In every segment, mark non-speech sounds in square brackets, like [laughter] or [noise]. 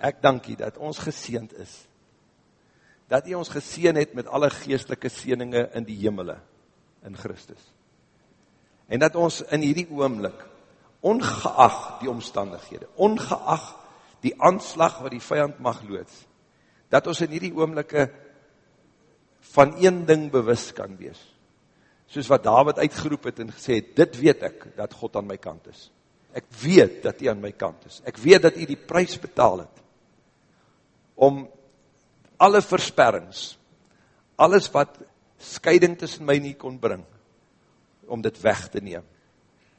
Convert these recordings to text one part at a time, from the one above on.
Ek dank U dat ons geseend is. Dat U ons geseën het met alle geestelike seëninge in die hemele in Christus. En dat ons in hierdie oomblik ongeag die omstandighede, ongeag die aanslag wat die vyand mag loods, dat ons in hierdie oomblikke van een ding bewus kan wees. Soos wat David uitgeroep het en gesê het, dit weet ek, dat God aan my kant is. Ek weet dat hy aan my kant is. Ek weet dat hy die prijs betaal het om alle versperrings, alles wat scheiding tussen my nie kon bring, om dit weg te neem.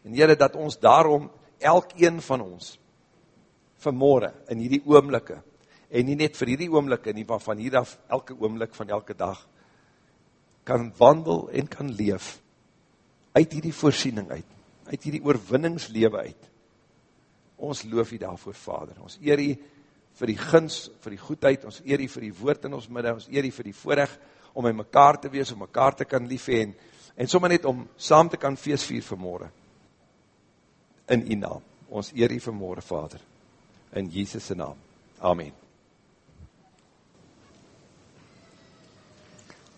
En jyre, dat ons daarom, elk een van ons, vanmorgen, in hierdie oomlikke, en nie net vir hierdie oomlikke, nie, maar van hieraf, elke oomlik van elke dag, kan wandel en kan leef, uit hierdie voorsiening uit, uit hierdie oorwinningslewe uit. Ons loof hier daarvoor, Vader. Ons eer hier vir die guns, vir die goedheid, ons eer vir die woord in ons midde, ons eer vir die voorrecht om in mekaar te wees, om mekaar te kan lief heen, en sommer net om saam te kan feest vier vanmorgen, in die naam. Ons eer vir vanmorgen, Vader, in Jesus' naam. Amen.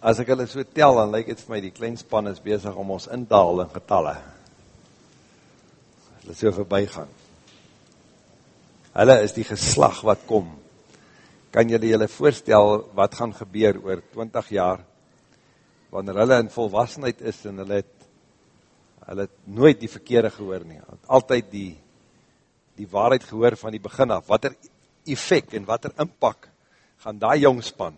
As ek hulle so tel, dan lyk het vir my, die kleinspan is bezig om ons in te haal in getalle. Hulle so voorbij gaan hulle is die geslag wat kom. Kan julle julle voorstel wat gaan gebeur oor 20 jaar, wanneer hulle in volwassenheid is en hulle het, hulle het nooit die verkeerde gehoor nie, het altyd die, die waarheid gehoor van die begin af, wat er effect en wat er inpak gaan die jongspan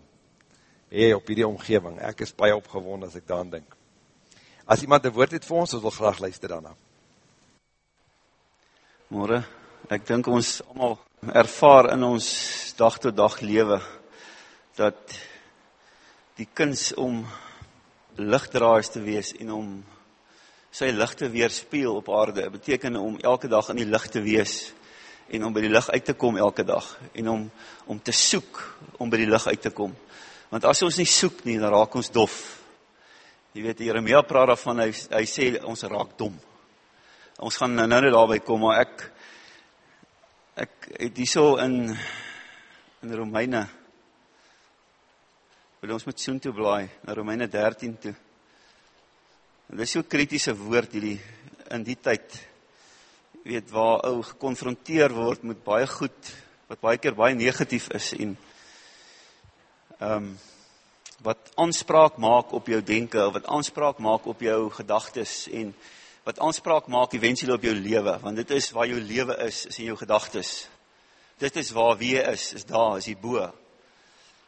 hee op hierdie omgeving. Ek is baie opgewond as ek daan denk. As iemand een woord het vir ons, ons wil graag luister daarna. Morgen, ek dink ons allemaal ervaar in ons dag tot dag lewe dat die kuns om lichtdraaiers te wees en om sy licht te weerspeel op aarde, beteken om elke dag in die licht te wees en om by die licht uit te kom elke dag en om, om te soek om by die licht uit te kom. Want as ons nie soek nie, dan raak ons dof. Je weet, Jeremia praat daarvan, hy, hy sê ons raak dom. Ons gaan nou nou daarby kom, maar ek, Ek het hierso in in Romeine wil ons met soontoe blaai na Romeine 13 toe. En dis so 'n kritiese woord hierdie in die tyd weet waar ou gekonfronteer word met baie goed wat baie keer baie negatief is en ehm um, wat aanspraak maak op jou denke of wat aanspraak maak op jou gedagtes en wat aanspraak maak eventueel op jou lewe, want dit is waar jou lewe is, is in jou gedagtes. Dit is waar wie is, is daar, is die bo.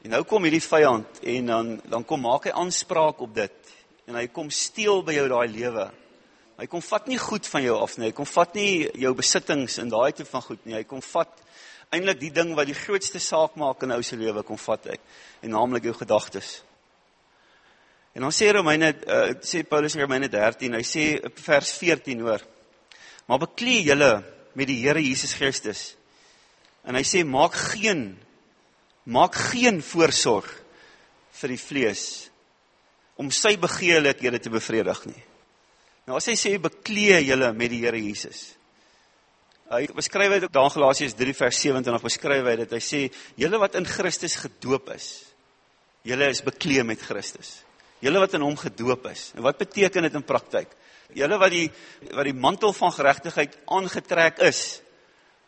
En nou kom hierdie vyand en dan dan kom maak hy aanspraak op dit en hy kom steel by jou daai lewe. Hy kom vat nie goed van jou af nie. Hy kom vat nie jou besittings in daai tipe van goed nie. Hy kom vat eintlik die ding wat die grootste saak maak in ou se lewe kom vat hy en naamlik jou gedagtes. En dan sê Romeine uh, sê Paulus in Romeine 13, hy sê vers 14 hoor. Maar beklee julle met die Here Jesus Christus. En hy sê maak geen maak geen voorsorg vir die vlees om sy begeerlikhede te bevredig nie. Nou as hy sê beklee julle met die Here Jesus. Hy beskryf dit ook daar in Galasiërs 3 vers 27 beskryf hy dit. Hy sê julle wat in Christus gedoop is, julle is beklee met Christus. Julle wat in hom gedoop is. En wat beteken dit in praktyk? Julle wat die wat die mantel van geregtigheid aangetrek is.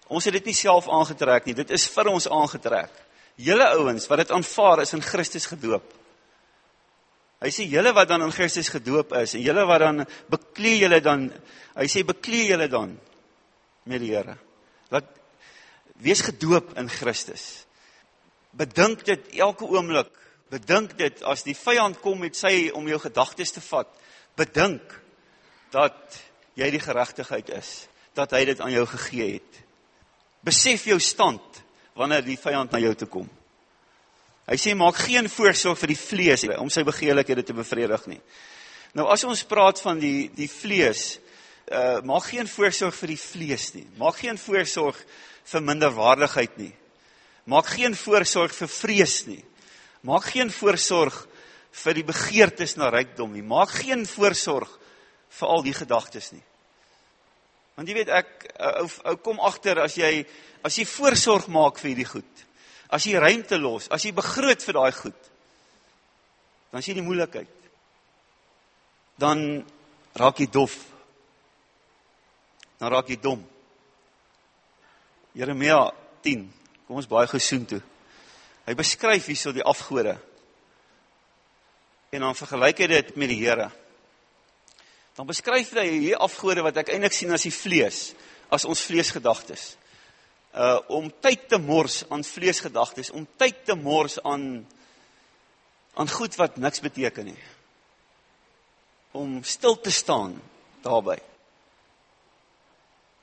Ons het dit nie self aangetrek nie. Dit is vir ons aangetrek. Julle ouens wat dit aanvaar is in Christus gedoop. Hy sê julle wat dan in Christus gedoop is en julle wat dan beklee julle dan hy sê beklee julle dan met die Here. Wat wees gedoop in Christus. Bedink dit elke oomblik Bedink dit as die vyand kom met sy om jou gedagtes te vat, bedink dat jy die geregtigheid is, dat hy dit aan jou gegee het. Besef jou stand wanneer die vyand na jou toe kom. Hy sê maak geen voorsorg vir die vlees om sy begeerlikhede te bevredig nie. Nou as ons praat van die die vlees, uh maak geen voorsorg vir die vlees nie. Maak geen voorsorg vir minderwaardigheid nie. Maak geen voorsorg vir vrees nie. Maak geen voorsorg vir die begeertes na rykdom nie. Maak geen voorsorg vir al die gedagtes nie. Want jy weet ek ou ou kom agter as jy as jy voorsorg maak vir hierdie goed. As jy ruimte los, as jy begroot vir daai goed. Dan sien jy die moeilikheid. Dan raak jy dof. Dan raak jy dom. Jeremia 10. Kom ons baie gesoen toe. Hy beskryf hierso die afgode. En dan vergelyk hy dit met die Here dan beskryf hy hier afgode wat ek eintlik sien as die vlees, as ons vleesgedagtes. Uh om tyd te mors aan vleesgedagtes, om tyd te mors aan aan goed wat niks beteken nie. Om stil te staan daarbey.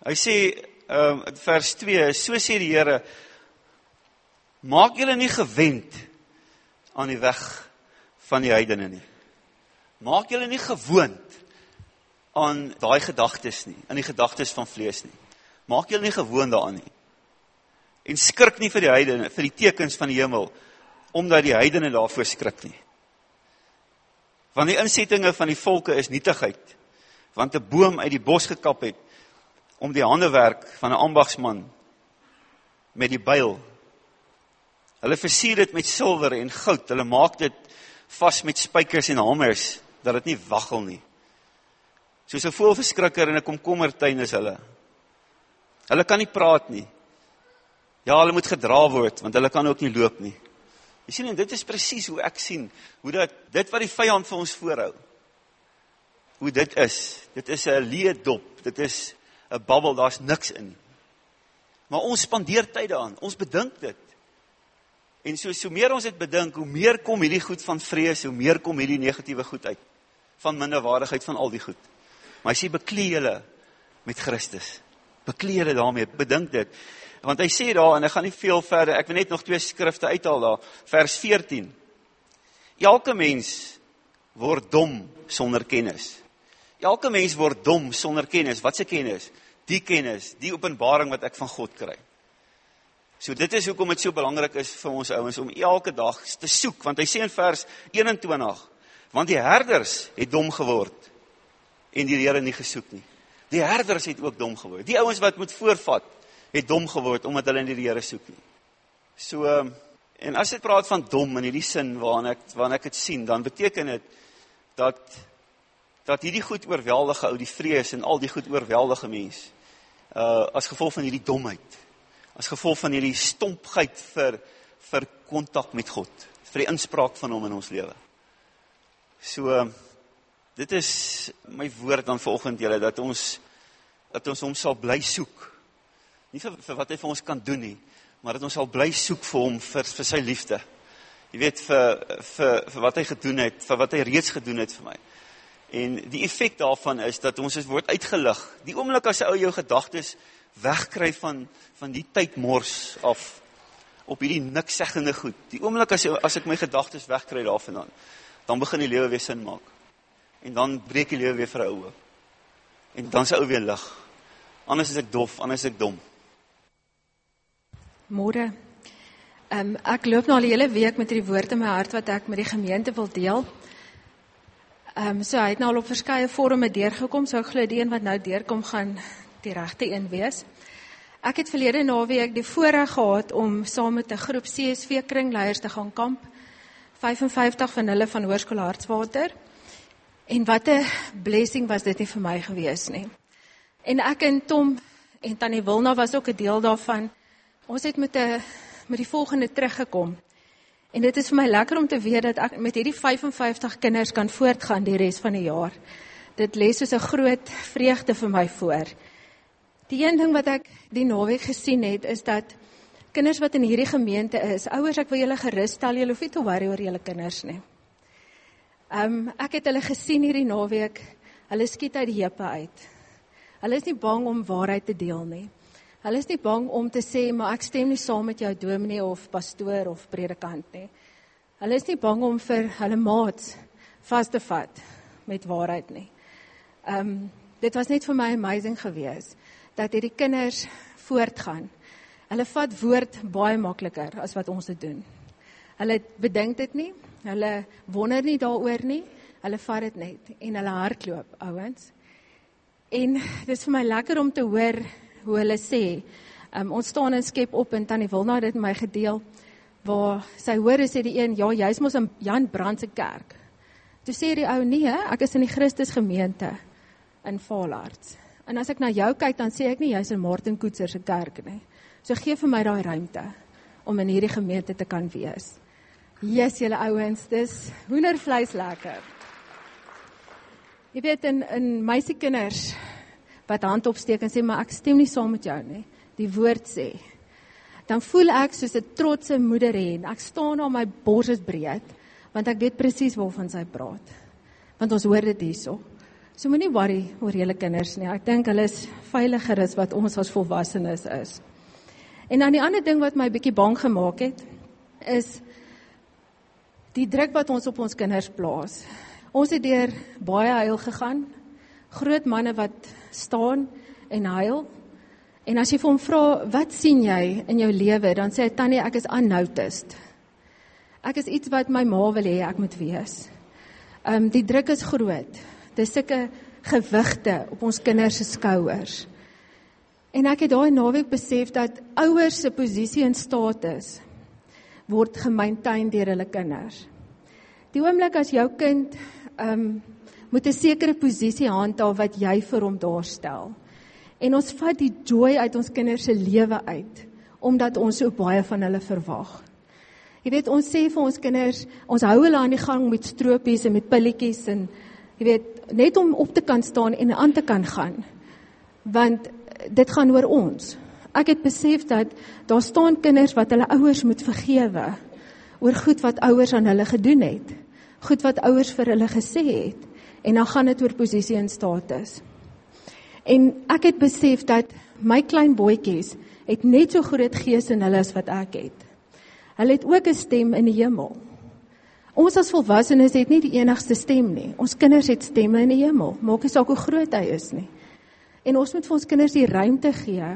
Hy sê uh vers 2, so sê die Here maak julle nie gewend aan die weg van die heidene nie. Maak julle nie gewoond aan daai gedagtes nie, aan die gedagtes van vlees nie. Maak julle nie gewoond daaraan nie. En skrik nie vir die heidene, vir die tekens van die hemel, omdat die heidene daarvoor skrik nie. Want die insettinge van die volke is nietigheid, want 'n boom uit die bos gekap het om die handewerk van 'n ambagsman met die byl. Hulle versier dit met silwer en goud. Hulle maak dit vas met spykers en hamers dat dit nie waggel nie. Soos 'n voelverskrikker in 'n komkommertuin is hulle. Hulle kan nie praat nie. Ja, hulle moet gedra word want hulle kan ook nie loop nie. Jy sien en dit is presies hoe ek sien hoe dat dit wat die vyand vir ons voorhou. Hoe dit is. Dit is 'n leë dop. Dit is 'n babbel, daar's niks in. Maar ons spandeer tyd daaraan. Ons bedink dit. En so so meer ons dit bedink, hoe meer kom hierdie goed van vrees, hoe meer kom hierdie negatiewe goed uit van minderwaardigheid van al die goed. Maar hy sê beklee julle met Christus. Beklee julle daarmee. Bedink dit. Want hy sê daar en ek gaan nie veel verder. Ek wil net nog twee skrifte uithaal daar. Vers 14. Elke mens word dom sonder kennis. Elke mens word dom sonder kennis. Wat se kennis? Die kennis, die openbaring wat ek van God kry. So dit is hoekom dit so belangrik is vir ons ouens om elke dag te soek want hy sê in vers 21 want die herders het dom geword en die Here nie gesoek nie. Die herders het ook dom geword. Die ouens wat moet voorvat, het dom geword omdat hulle nie die Here soek nie. So en as dit praat van dom in hierdie sin waarna ek waarna ek dit sien, dan beteken dit dat dat hierdie goed oorweldige ou die vrees en al die goed oorweldige mens uh as gevolg van hierdie domheid. As gevolg van hierdie stompheid vir vir kontak met God, vir die inspraak van hom in ons lewe. So dit is my woord dan vanoggend julle dat ons dat ons hom sal bly soek. Nie vir, vir wat hy vir ons kan doen nie, maar dat ons sal bly soek vir hom vir vir sy liefde. Jy weet vir vir vir wat hy gedoen het, vir wat hy reeds gedoen het vir my. En die effek daarvan is dat ons is word uitgelig. Die oomblik as jy ou jou gedagtes wegkry van van die tyd mors af op hierdie niks seggende goed. Die oomblik as as ek my gedagtes wegkry daarvandaan, dan begin die lewe weer sin maak en dan breek die lewe weer vir 'n ou. En dan se ou weer lig. Anders is ek dof, anders is ek dom. Môre. Ehm um, ek loop nou al die hele week met hierdie woord in my hart wat ek met die gemeente wil deel. Ehm um, so hy het nou al op verskeie forums deurgekom, so ek glo die een wat nou deurkom gaan die regte een wees. Ek het verlede naweek die voorreg gehad om saam met 'n groep CSV kringleiers te gaan kamp. 55 van hulle van Hoërskool Hartswater. En wat 'n blessing was dit nie vir my gewees nie. En ek en Tom en Tannie Wilna was ook 'n deel daarvan. Ons het met 'n met die volgende teruggekom. En dit is vir my lekker om te weet dat ek met hierdie 55 kinders kan voortgaan die res van die jaar. Dit lê soos 'n groot vreugde vir my voor. Die een ding wat ek die naweek gesien het is dat kinders wat in hierdie gemeente is, ouers, ek wil julle gerus stel, julle hoef nie te worry oor julle kinders nie. Ehm um, ek het hulle gesien hierdie naweek. Hulle skiet uit die heupe uit. Hulle is nie bang om waarheid te deel nie. Hulle is nie bang om te sê maar ek stem nie saam met jou dominee of pastoor of predikant nie. Hulle is nie bang om vir hulle maats vas te vat met waarheid nie. Ehm um, dit was net vir my amazing geweest dat hierdie kinders voortgaan. Hulle vat woord baie makliker as wat ons dit doen. Hulle bedink dit nie, Hulle wonder nie daaroor nie. Hulle vat dit net en hulle hardloop, ouens. En dit is vir my lekker om te hoor hoe hulle sê. Um, ons staan in skep op en Tannie Wilna het dit my gedeel waar sy hoor sê die een ja jy's mos in Jan Brand se kerk. Toe sê die ou nee, ek is in die Christus gemeente in Vaalaards. En as ek na jou kyk dan sê ek nie jy's in Martin Koetser se kerk nie. So gee vir my daai ruimte om in hierdie gemeente te kan wees. Yes, julle ouens, dis hoendervleis lekker. Jy weet in in meisiekinders wat hand opsteek en sê maar ek stem nie saam met jou nie. Die woord sê. Dan voel ek soos 'n trotse moeder hen. Ek staan op my bors is breed want ek weet presies waarvan sy praat. Want ons hoor dit hierso. So moenie worry oor julle kinders nie. Ek dink hulle is veiliger as wat ons as volwassenes is. En dan die ander ding wat my bietjie bang gemaak het is die druk wat ons op ons kinders plaas. Ons het deur baie huil gegaan. Groot manne wat staan en huil. En as jy vir hom vra, "Wat sien jy in jou lewe?" dan sê hy, "Tannie, ek is unnoticed." Ek is iets wat my ma wil hê ek moet wees. Ehm um, die druk is groot. Dis sulke gewigte op ons kinders se skouers. En ek het daai naweek besef dat ouers se posisie en status word gemaintain deur hulle kinders. Die oomblik as jou kind ehm um, moet 'n sekere posisie handhaaf wat jy vir hom daarstel. En ons vat die joy uit ons kinders se lewe uit omdat ons so baie van hulle verwag. Jy weet ons sê vir ons kinders, ons hou hulle aan die gang met stropies en met pilletjies en jy weet net om op te kan staan en aan te kan gaan. Want dit gaan oor ons. Ek het besef dat daar staan kinders wat hulle ouers moet vergewe oor goed wat ouers aan hulle gedoen het. Goed wat ouers vir hulle gesê het en dan gaan dit oor posisie en status. En ek het besef dat my klein boetjies het net so groot gees in hulle as wat ek het. Hulle het ook 'n stem in die hemel. Ons as volwassenes het nie die enigste stem nie. Ons kinders het stemme in die hemel. Maak nie saak hoe groot hy is nie. En ons moet vir ons kinders die ruimte gee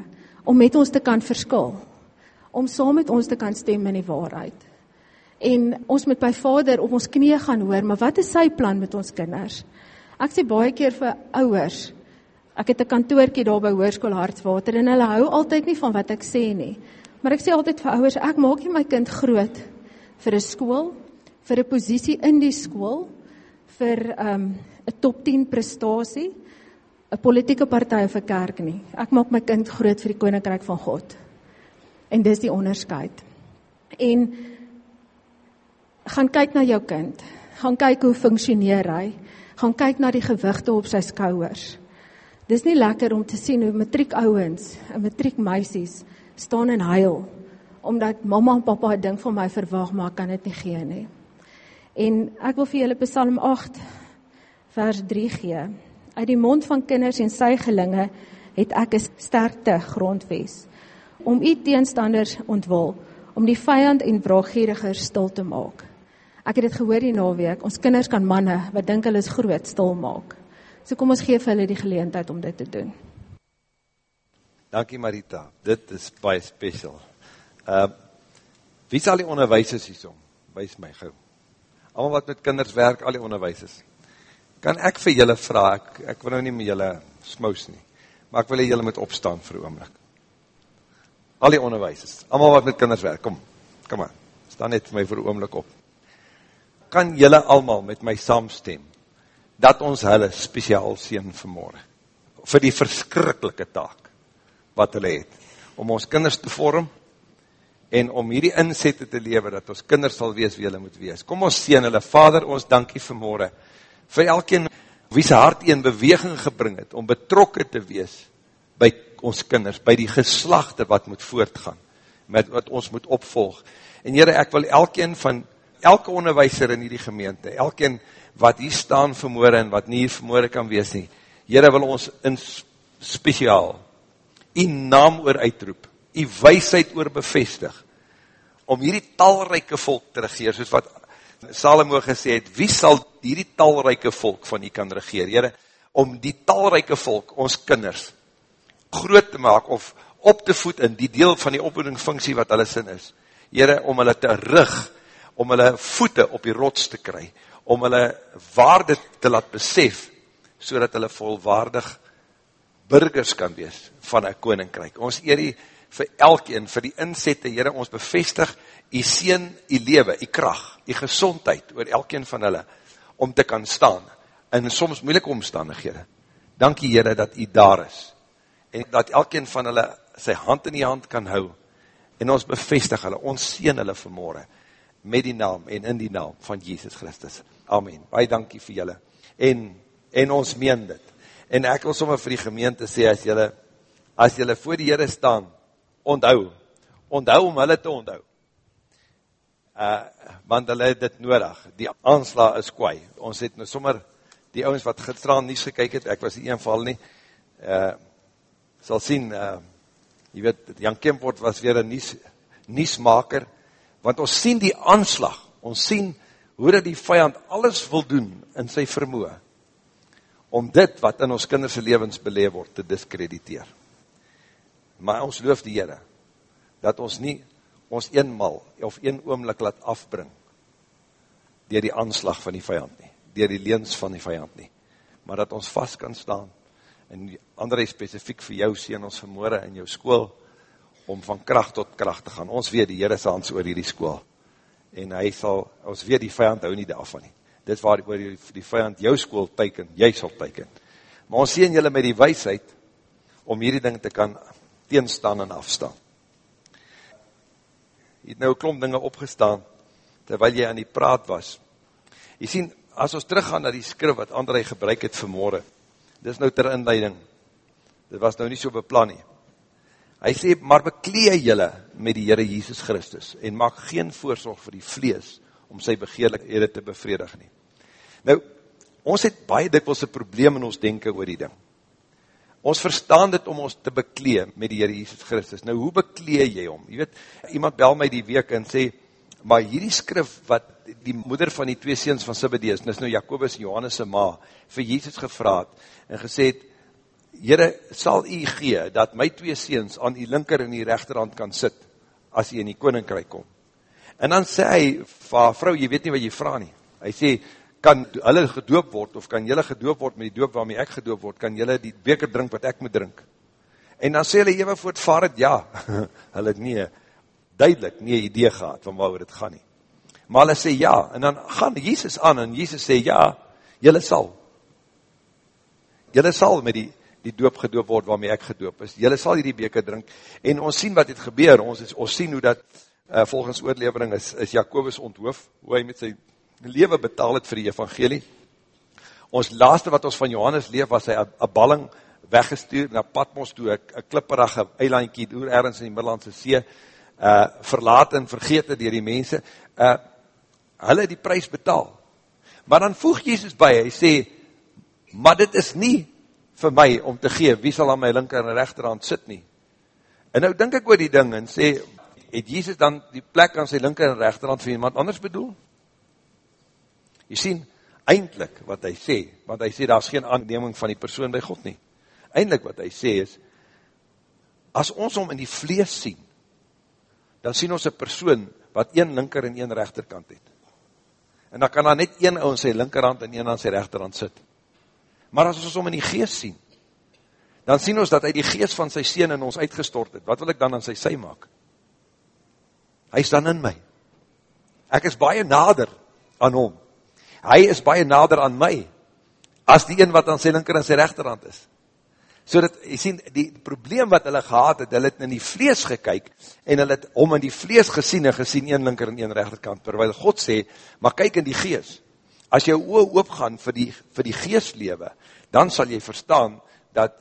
om met ons te kan verskil. Om saam met ons te kan stem in die waarheid. En ons moet by Vader op ons knieë gaan hoor, maar wat is sy plan met ons kinders? Ek sê baie keer vir ouers, ek het 'n kantoortjie daar by Hoërskool Hartswater en hulle hou altyd nie van wat ek sê nie. Maar ek sê altyd vir ouers, ek maak nie my kind groot vir 'n skool, vir 'n posisie in die skool, vir 'n um, top 10 prestasie 'n politieke party of 'n kerk nie. Ek maak my kind groot vir die koninkryk van God. En dis die onderskeid. En gaan kyk na jou kind. Gaan kyk hoe funksioneer hy. Gaan kyk na die gewigte op sy skouers. Dis nie lekker om te sien hoe matriekouens en matriekmeisies staan en huil omdat mamma en pappa 'n ding van my verwag maar kan dit nie gee nie. En ek wil vir julle Psalm 8 vers 3 gee. Uit die mond van kinders en sy gelinge het ek 'n sterkte grondves om u teenstanders ontwil, om die vyand en wraakgierigers stil te maak. Ek het dit gehoor die naweek, ons kinders kan manne wat dink hulle is groot stil maak. So kom ons gee vir hulle die geleentheid om dit te doen. Dankie Marita, dit is baie special. Uh, wie sal die onderwijsers hiersom? Wees my gauw. Allemaal wat met kinders werk, al die onderwijsers kan ek vir julle vraag, ek, ek wil nou nie met julle smous nie, maar ek wil julle met opstaan vir oomlik. Al die onderwijsers, allemaal wat met kinders werk, kom, kom maar, staan net vir my vir oomlik op. Kan julle allemaal met my saamstem, dat ons hulle speciaal sien vanmorgen, vir die verskrikkelike taak, wat hulle het, om ons kinders te vorm, en om hierdie inzette te lewe, dat ons kinders sal wees wie hulle moet wees. Kom ons sien hulle, Vader, ons dankie vanmorgen, vir elkeen wie sy hart in beweging gebring het, om betrokken te wees by ons kinders, by die geslachte wat moet voortgaan, met wat ons moet opvolg. En Heere, ek wil elkeen van, elke onderwijser in die gemeente, elkeen wat hier staan vermoorde en wat nie hier vermoorde kan wees nie, Heere wil ons in speciaal, die naam oor uitroep, die weisheid oor bevestig, om hierdie talrijke volk te regeer, soos wat Salomo gesê het, wie sal hierdie talryke volk van u kan regeer? Here, om die talryke volk, ons kinders, groot te maak of op te voed in die deel van die opvoedingsfunksie wat hulle sin is. Here, om hulle te rig, om hulle voete op die rots te kry, om hulle waarde te laat besef, so dat hulle volwaardig burgers kan wees van een koninkryk. Ons eer die vir elkeen, vir die inzette, Heere, ons bevestig die sien, die lewe, die kracht, die gezondheid oor elkeen van hulle, om te kan staan, in soms moeilike omstandighede. Dankie Heere, dat die daar is, en dat elkeen van hulle sy hand in die hand kan hou, en ons bevestig hulle, ons sien hulle vanmorgen, met die naam en in die naam van Jesus Christus. Amen. Baie dankie vir julle. En, en ons meen dit. En ek wil sommer vir die gemeente sê, as julle, as julle voor die Heere staan, onthou, onthou om hulle te onthou. Uh, want hulle het dit nodig. Die aansla is kwaai. Ons het nou sommer, die ouwens wat gisteraan nie gekyk het, ek was die een val nie, uh, sal sien, uh, jy weet, Jan Kemport was weer een nies, niesmaker, want ons sien die aanslag, ons sien hoe dat die vijand alles wil doen in sy vermoe, om dit wat in ons kinderse levens beleef word, te diskrediteer. Maar ons loof die Heere, dat ons nie ons eenmal of een oomlik laat afbring, dier die aanslag van die vijand nie, dier die leens van die vijand nie, maar dat ons vast kan staan, en andere specifiek vir jou sien ons vanmorgen in jou school, om van kracht tot kracht te gaan. Ons weet die Heere ons oor die school. En hy sal, ons weet die vijand hou nie daarvan nie. Dit waar die, die vijand jou school teiken, jy sal teiken. Maar ons sien julle met die weisheid, om hierdie ding te kan teenstaan en afstaan. Jy het nou klomp dinge opgestaan, terwyl jy aan die praat was. Jy sien, as ons teruggaan na die skrif wat André gebruik het vanmorgen, dit is nou ter inleiding, dit was nou nie so beplan nie, Hy sê, maar beklee jylle met die Heere Jesus Christus en maak geen voorzorg vir die vlees om sy begeerlikhede te bevredig nie. Nou, ons het baie dikwels een probleem in ons denken oor die ding. Ons verstaan dit om ons te beklee met die Heere Jesus Christus. Nou, hoe beklee jy om? Jy weet, iemand bel my die week en sê, maar hierdie skrif wat die moeder van die twee seens van Sibideus, dis nou Jacobus en Johannes' ma, vir Jesus gevraad en gesê het, Heere, sal u gee, dat my twee seens aan die linker en die rechterhand kan sit, as hy in die koninkryk kom. En dan sê hy, vrou, jy weet nie wat jy vraag nie. Hy sê, kan hulle gedoop word, of kan julle gedoop word met die doop waarmee ek gedoop word, kan julle die beker drink wat ek moet drink. En dan sê hulle even voortvaard, ja, [laughs] hulle het nie, duidelik nie idee gehad, van waar het gaan nie. Maar hulle sê ja, en dan gaan Jesus aan, en Jesus sê ja, julle sal. Julle sal met die die doop gedoop word waarmee ek gedoop is. Julle sal hierdie beker drink en ons sien wat het gebeur. Ons is ons sien hoe dat uh, volgens oorlewering is is Jakobus onthoof hoe hy met sy lewe betaal het vir die evangelie. Ons laaste wat ons van Johannes leef was hy 'n balling weggestuur na Patmos toe 'n klipperige eilandjie deur ergens in die Middellandse See uh verlaat en vergeet deur die mense. Uh hulle het die prys betaal. Maar dan voeg Jesus by, hy sê maar dit is nie vir my om te gee, wie sal aan my linker en rechterhand sit nie. En nou denk ek oor die ding en sê, het Jesus dan die plek aan sy linker en rechterhand vir iemand anders bedoel? Jy sien, eindelijk wat hy sê, want hy sê, daar is geen aanneming van die persoon by God nie. Eindelijk wat hy sê is, as ons om in die vlees sien, dan sien ons een persoon wat een linker en een rechterkant het. En dan kan daar net een ou in sy linkerhand en een aan sy rechterhand sit. Maar as ons om in die geest sien, dan sien ons dat hy die geest van sy sien in ons uitgestort het. Wat wil ek dan aan sy sy maak? Hy is dan in my. Ek is baie nader aan hom. Hy is baie nader aan my, as die een wat aan sy linker en sy rechterhand is. So dat, jy sien, die probleem wat hulle gehad het, hulle het in die vlees gekyk, en hulle het om in die vlees gesien en gesien, een linker en een rechterkant, terwijl God sê, maar kyk in die geest, as jou oog oopgaan vir die, vir die geestlewe, dan sal jy verstaan, dat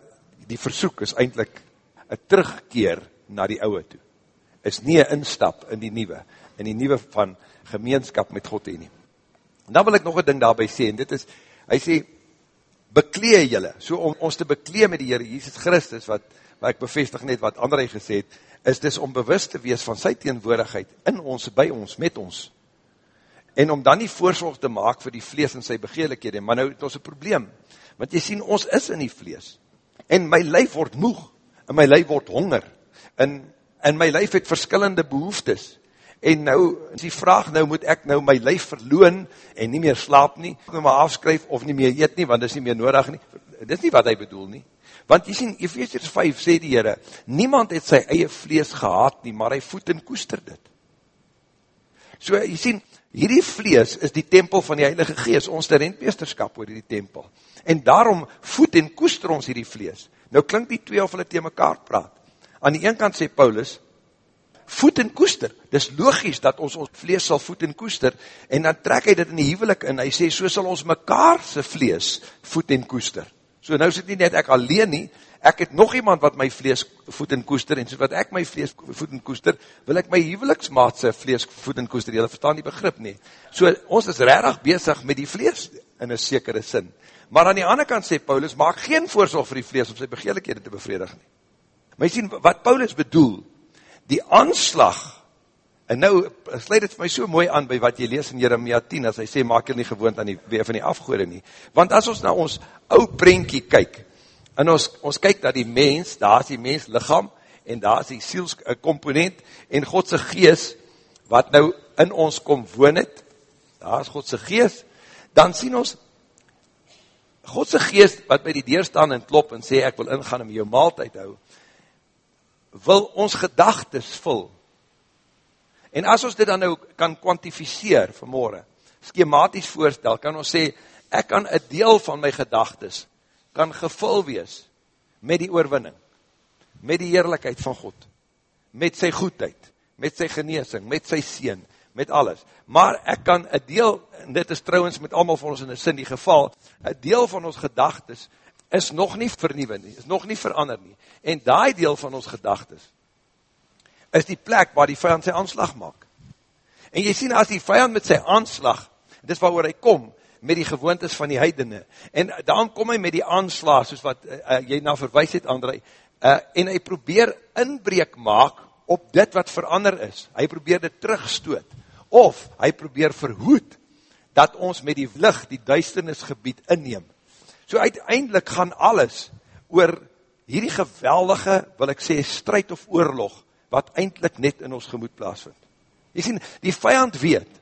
die versoek is eindelijk een terugkeer na die ouwe toe. Is nie een instap in die nieuwe, in die nieuwe van gemeenskap met God en nie. En dan wil ek nog een ding daarby sê, en dit is, hy sê, beklee jylle, so om ons te beklee met die Heere Jesus Christus, wat, wat ek bevestig net wat André gesê het, is dis om bewust te wees van sy teenwoordigheid in ons, by ons, met ons, en om dan nie voorzorg te maak vir die vlees en sy begeerlikhede, maar nou het ons een probleem, want jy sien, ons is in die vlees, en my lijf word moeg, en my lijf word honger, en, en my lijf het verskillende behoeftes, en nou, is die vraag, nou moet ek nou my lijf verloon, en nie meer slaap nie, nou maar afskryf, of nie meer eet nie, want dit is nie meer nodig nie, dit is nie wat hy bedoel nie, Want jy sien, Ephesians 5 sê die Heere, niemand het sy eie vlees gehad nie, maar hy voet en koester dit. So, jy sien, hierdie vlees is die tempel van die Heilige Gees, ons de rentmeesterskap oor die tempel. En daarom voet en koester ons hierdie vlees. Nou klink die twee of hulle tegen mekaar praat. Aan die ene kant sê Paulus, voet en koester. Dis logisch dat ons ons vlees sal voet en koester, en dan trek hy dit in die huwelik in, hy sê, so sal ons mekaar sy vlees voet en koester. So nou sit nie net ek alleen nie, ek het nog iemand wat my vlees voet en koester, en so wat ek my vlees voet en koester, wil ek my huweliksmaatse vlees voet en koester, jylle verstaan die begrip nie. So ons is rarig bezig met die vlees, in een sekere sin. Maar aan die andere kant sê Paulus, maak geen voorzorg vir die vlees, om sy begeerlikhede te bevredig nie. Maar jy sien, wat Paulus bedoel, die aanslag, en nou sluit het vir my so mooi aan by wat jy lees in Jeremia 10, as hy sê, maak jy nie gewoond aan die weer van die afgoede nie. Want as ons na ons ou prentjie kyk, en ons, ons kyk na die mens, daar is die mens lichaam, en daar is die siels komponent, en Godse gees, wat nou in ons kom woon het, daar is Godse gees, dan sien ons, Godse gees, wat by die deur staan en klop, en sê, ek wil ingaan om jou maaltijd hou, wil ons gedagtes vul. En as ons dit dan nou kan kwantificeer vanmorgen, schematisch voorstel, kan ons sê, ek kan een deel van my gedagtes, kan gevul wees, met die oorwinning, met die eerlijkheid van God, met sy goedheid, met sy geneesing, met sy sien, met alles. Maar ek kan een deel, en dit is trouwens met allemaal van ons in die sin die geval, een deel van ons gedagtes, is nog nie vernieuwe nie, is nog nie verander nie. En daai deel van ons gedagtes, is die plek waar die vijand sy aanslag maak. En jy sien, as die vijand met sy aanslag, dit is waar hy kom, met die gewoontes van die heidene, en dan kom hy met die aanslag, soos wat uh, uh, jy na verwijs het, André, uh, en hy probeer inbreek maak, op dit wat verander is. Hy probeer dit terugstoot, of hy probeer verhoed, dat ons met die vlug, die duisternisgebied inneem, So uiteindelik gaan alles oor hierdie geweldige, wil ek sê, strijd of oorlog, wat eindelijk net in ons gemoed plaasvind. Jy sien, die vijand weet,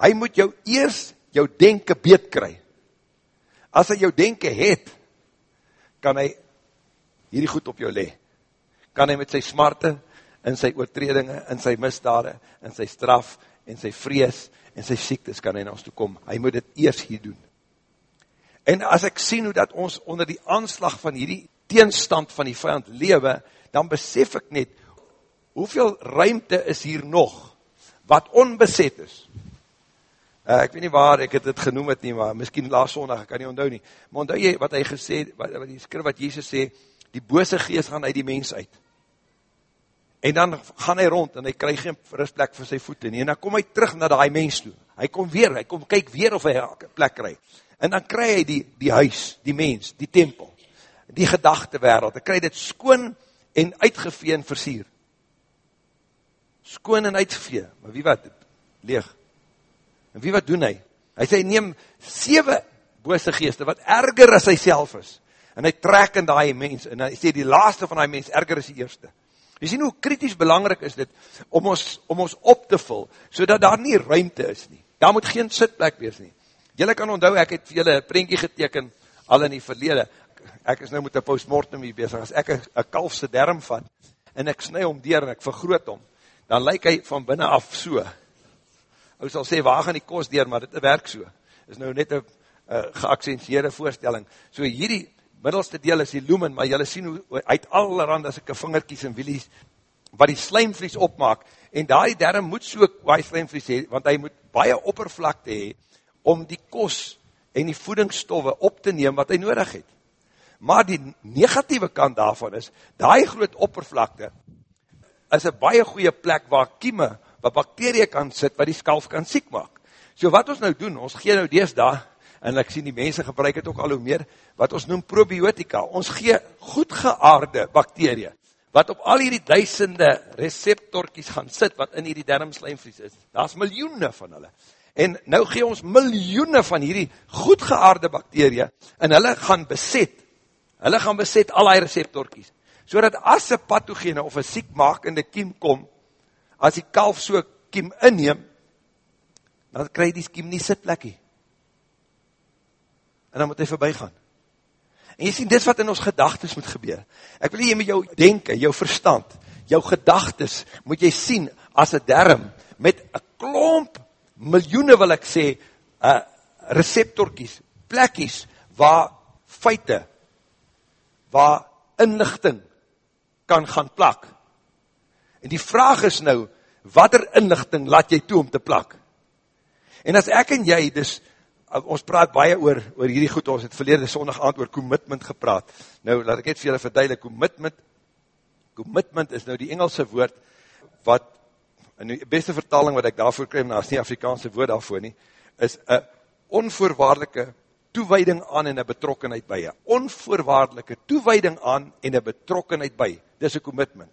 hy moet jou eers jou denken beet kry. As hy jou denken het, kan hy hierdie goed op jou le. Kan hy met sy smarte, in sy oortredinge, in sy misdade, in sy straf, en sy vrees, en sy siektes, kan hy na ons toekom. Hy moet dit eers hier doen. En as ek sien hoe dat ons onder die aanslag van hierdie teenstand van die vijand lewe, dan besef ek net, hoeveel ruimte is hier nog, wat onbeset is. Uh, ek weet nie waar ek het het genoem het nie, maar miskien laas zondag, ek kan nie onthou nie. Maar onthou jy wat hy gesê, wat, wat die skrif wat Jezus sê, die bose geest gaan uit die mens uit. En dan gaan hy rond en hy krijg geen rustplek vir sy voete nie. En dan kom hy terug na die mens toe. Hy kom weer, hy kom kyk weer of hy plek krijg. En dan kry hy die, die huis, die mens, die tempel, die gedachte wereld, hy kry dit skoon en uitgevee en versier. Skoon en uitgevee, maar wie wat? Leeg. En wie wat doen hy? Hy sê, neem 7 bose geeste, wat erger as hy self is, en hy trek in die mens, en hy sê, die laaste van die mens, erger is die eerste. Jy sien hoe kritisch belangrijk is dit, om ons, om ons op te vul, so daar nie ruimte is nie. Daar moet geen sitplek wees nie. Julle kan onthou, ek het vir julle prentje geteken, al in die verlede, ek is nou met een postmortem hier bezig, as ek een kalfse derm vat, en ek snij om dier, en ek vergroot om, dan lyk hy van binnen af so, ou sal sê, waar gaan die kost dier, maar dit werk so, is nou net een geaccentieerde voorstelling, so hierdie middelste deel is die lumen, maar julle sien hoe, uit alle rand, as ek een vingerkies en wilies, wat die slijmvlies opmaak, en daar die derm moet so kwaai slijmvlies hee, want hy moet baie oppervlakte hee, om die kos en die voedingsstoffe op te neem wat hy nodig het. Maar die negatieve kant daarvan is, die groot oppervlakte is een baie goeie plek waar kieme, waar bakterieën kan sit, wat die skalf kan siek maak. So wat ons nou doen, ons gee nou dees daar, en ek sien die mense gebruik het ook al hoe meer, wat ons noem probiotika, ons gee goed geaarde bakterieën, wat op al hierdie duisende receptorkies gaan sit, wat in hierdie dermslijmvlies is. Daar is miljoene van hulle. En nou gee ons miljoene van hierdie goedgeaarde bakterieën en hulle gaan beset, hulle gaan beset al die receptorkies. So dat as een pathogene of een siekmakende kiem kom, as die kalf so kiem inneem, dan krijg die kiem nie sitlekkie. En dan moet hy voorbij gaan. En jy sien, dis wat in ons gedagtes moet gebeur. Ek wil jy met jou denken, jou verstand, jou gedagtes, moet jy sien as een derm, met een klomp, miljoene wil ek sê, uh, receptorkies, plekkies, waar feite, waar inlichting kan gaan plak. En die vraag is nou, wat er inlichting laat jy toe om te plak? En as ek en jy, dus, ons praat baie oor, oor hierdie goed, ons het verlede sondag aand oor commitment gepraat. Nou, laat ek het vir julle verduidelik, commitment, commitment is nou die Engelse woord, wat, in die beste vertaling wat ek daarvoor krijg, nou is nie Afrikaanse woord daarvoor nie, is een onvoorwaardelike toewijding aan en een betrokkenheid by. Een onvoorwaardelike toewijding aan en een betrokkenheid by. Dit is een commitment.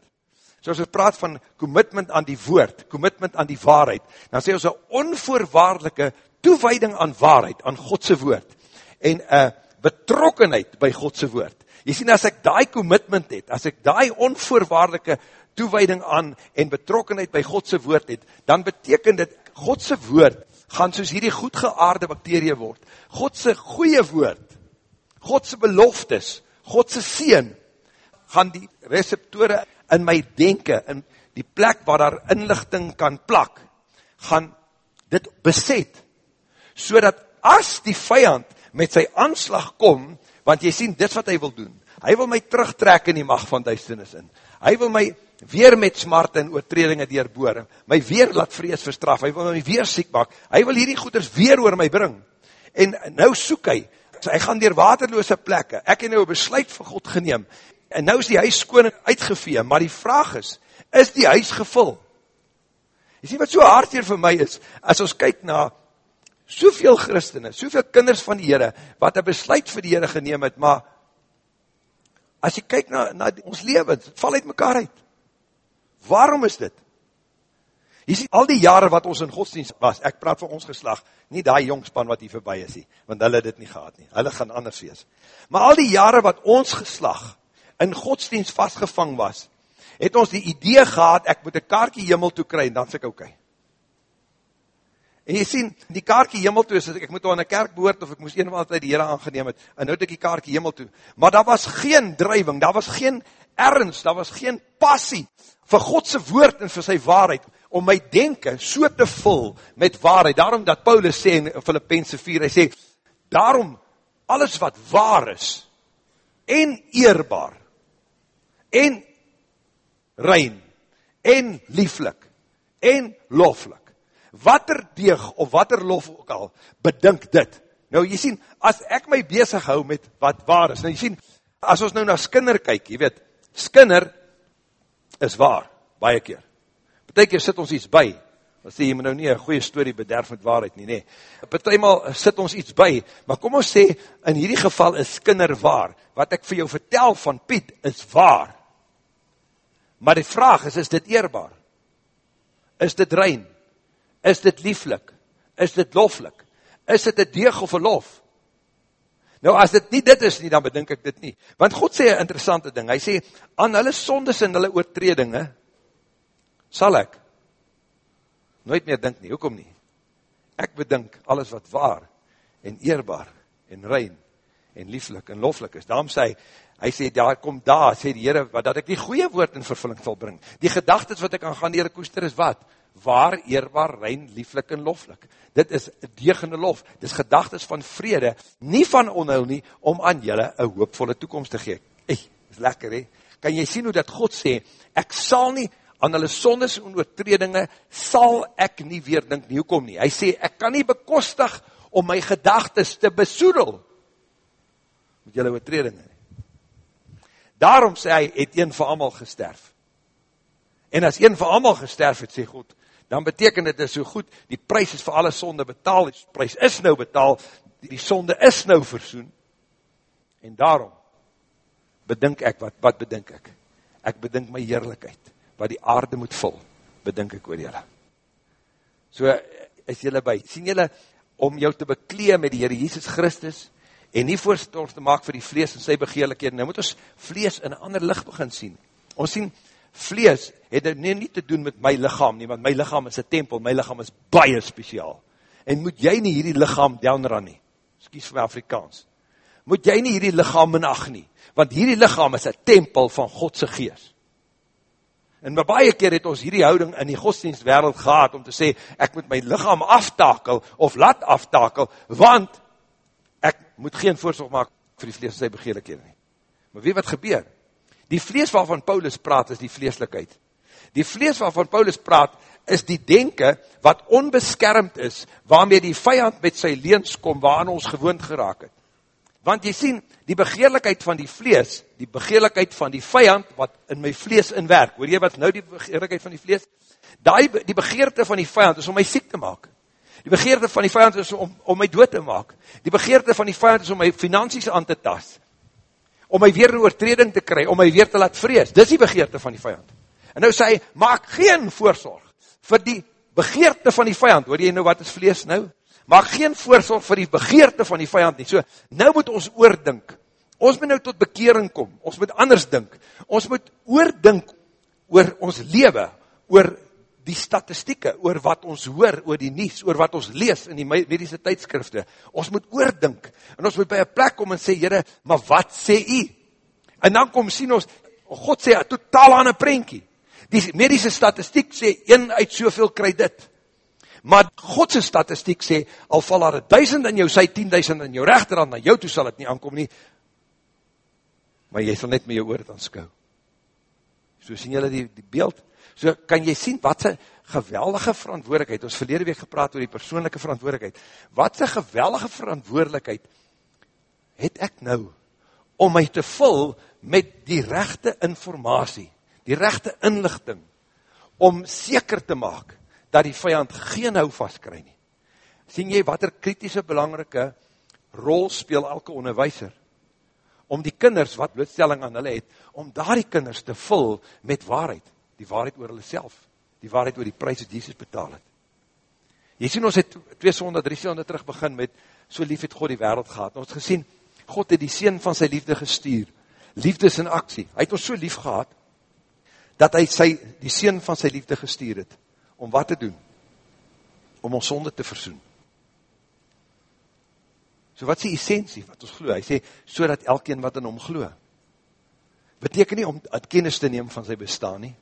So as ons praat van commitment aan die woord, commitment aan die waarheid, dan sê ons een onvoorwaardelike toewijding aan waarheid, aan Godse woord, en een betrokkenheid by Godse woord. Jy sien, as ek die commitment het, as ek die onvoorwaardelike toewijding aan en betrokkenheid by Godse woord het, dan beteken dit, Godse woord gaan soos hierdie goedgeaarde bakterie word. Godse goeie woord, Godse beloftes, Godse seen, gaan die receptore in my denken, in die plek waar daar inlichting kan plak, gaan dit beset, so dat as die vijand met sy aanslag kom, want jy sien dit wat hy wil doen, hy wil my terugtrek in die macht van duisternis in, hy wil my weer met smart en oortredinge deurboor, my weer laat vrees verstraf, hy wil my weer siek maak, hy wil hierdie goeders weer oor my bring, en nou soek hy, hy gaan dier waterloose plekke, ek het nou een besluit vir God geneem, en nou is die huis skoon uitgevee, maar die vraag is, is die huis gevul? Jy sien wat so hard hier vir my is, as ons kyk na soveel christene, soveel kinders van die Heere, wat een besluit vir die Heere geneem het, maar as jy kyk na, na ons leven, val uit mekaar uit. Waarom is dit? Jy sien, al die jare wat ons in godsdienst was, ek praat vir ons geslag, nie die jongspan wat hier voorbij is nie, want hulle dit nie gehad nie, hulle gaan anders wees. Maar al die jare wat ons geslag in godsdienst vastgevang was, het ons die idee gehad, ek moet een kaartje jimmel toe kry, en dan sê ek oké. Okay. En jy sien, die kaartje jimmel toe is, ek moet al in een kerk behoort, of ek moes een of andere die Heere aangeneem het, en nou het ek die kaartje jimmel toe. Maar daar was geen drywing, daar was geen ernst, daar was geen passie, vir Godse woord en vir sy waarheid, om my denken so te vul met waarheid. Daarom dat Paulus sê in Filippense 4, hy sê, daarom alles wat waar is, en eerbaar, en rein, en lieflik, en loflik, wat er deeg, of wat er lof ook al, bedink dit. Nou jy sien, as ek my bezig hou met wat waar is, nou jy sien, as ons nou na skinner kyk, jy weet, skinner is waar, baie keer. Betek keer sit ons iets by, wat sê, jy moet nou nie een goeie story bederf met waarheid nie, nee. Betekemaal sit ons iets by, maar kom ons sê, in hierdie geval is skinner waar. Wat ek vir jou vertel van Piet, is waar. Maar die vraag is, is dit eerbaar? Is dit rein? Is dit lieflik? Is dit loflik? Is dit een deeg of een lof? Nou as dit nie dit is nie, dan bedink ek dit nie. Want God sê een interessante ding, hy sê, aan hulle sondes en hulle oortredinge, sal ek nooit meer dink nie, hoekom nie? Ek bedink alles wat waar en eerbaar en rein en lieflik en loflik is. Daarom sê hy, hy sê, daar kom daar, sê die Heere, wat dat ek die goeie woord in vervulling sal bring. Die gedagtes wat ek aan gaan Heere koester is wat? waar, eerbaar, rein, lieflik en loflik. Dit is degende lof, dit is gedagtes van vrede, nie van onheil nie, om aan julle een hoopvolle toekomst te gee. Ey, is lekker he. Kan jy sien hoe dat God sê, ek sal nie, aan hulle sondes en oortredinge, sal ek nie weer dink nie, hoekom nie. Hy sê, ek kan nie bekostig om my gedagtes te besoedel, met julle oortredinge. Daarom sê hy, het een vir allemaal gesterf. En as een vir allemaal gesterf het, sê God, dan beteken dit is so goed, die prijs is vir alle sonde betaal, die prijs is nou betaal, die sonde is nou versoen, en daarom, bedink ek, wat, wat bedink ek? Ek bedink my heerlijkheid, wat die aarde moet vul, bedink ek oor julle. So, is julle by, sien julle, om jou te beklee met die Heere Jesus Christus, en nie voorstors te maak vir die vlees en sy begeerlikhede, nou moet ons vlees in een ander licht begin sien. Ons sien, vlees het dit nie, nie te doen met my lichaam nie, want my lichaam is een tempel, my lichaam is baie speciaal. En moet jy nie hierdie lichaam downrun nie, skies vir my Afrikaans, moet jy nie hierdie lichaam minag nie, want hierdie lichaam is een tempel van Godse geest. En maar baie keer het ons hierdie houding in die godsdienstwereld gehad om te sê, ek moet my lichaam aftakel of laat aftakel, want moet geen voorzorg maak vir die vlees en sy begeerlikhede nie. Maar weet wat gebeur? Die vlees waarvan Paulus praat is die vleeslikheid. Die vlees waarvan Paulus praat is die denke wat onbeskermd is, waarmee die vijand met sy leens kom, waaraan ons gewoond geraak het. Want jy sien, die begeerlikheid van die vlees, die begeerlikheid van die vijand, wat in my vlees inwerk, hoor jy wat nou die begeerlikheid van die vlees? Die, die begeerte van die vijand is om my siek te maak. Die begeerte van die vijand is om, om my dood te maak. Die begeerte van die vijand is om my finansies aan te tas. Om my weer in oortreding te kry, om my weer te laat vrees. Dis die begeerte van die vijand. En nou sê hy, maak geen voorzorg vir die begeerte van die vijand. Hoor jy nou wat is vlees nou? maak geen voorzorg vir die begeerte van die vijand nie. So, nou moet ons oordink. Ons moet nou tot bekering kom. Ons moet anders dink. Ons moet oordink oor ons leven, oor die statistieke, oor wat ons hoor, oor die nies, oor wat ons lees in die medische tijdskrifte. Ons moet oordink. En ons moet by een plek kom en sê, Heere, maar wat sê jy? En dan kom sien ons, God sê, totaal aan een prentjie. Die medische statistiek sê, een uit soveel kry dit. Maar Godse statistiek sê, al val daar duisend in jou sy, tienduisend in jou rechterhand, na jou toe sal het nie aankom nie. Maar jy sal net met jou oor het aanskou. So sien jylle die, die beeld. So kan jy sien wat sy geweldige verantwoordelikheid, ons verlede week gepraat oor die persoonlijke verantwoordelikheid, wat sy geweldige verantwoordelikheid het ek nou, om my te vul met die rechte informatie, die rechte inlichting, om seker te maak, dat die vijand geen hou vastkry nie. Sien jy wat er kritische belangrike rol speel elke onderwijser? Om die kinders wat blootstelling aan hulle het, om daar die kinders te vul met waarheid. Die waarheid oor hulle self. Die waarheid oor die prijs wat Jesus betaal het. Jy sien ons het 2 sonde, 3 sonde terug begin met so lief het God die wereld gehad. Ons het gesien, God het die sien van sy liefde gestuur. Liefde is in aksie. Hy het ons so lief gehad, dat hy sy, die sien van sy liefde gestuur het om wat te doen? Om ons sonde te versoen. So wat is die essentie wat ons glo? Hy sê, so dat elkeen wat in hom glo. Beteken nie om kennis te neem van sy bestaan nie.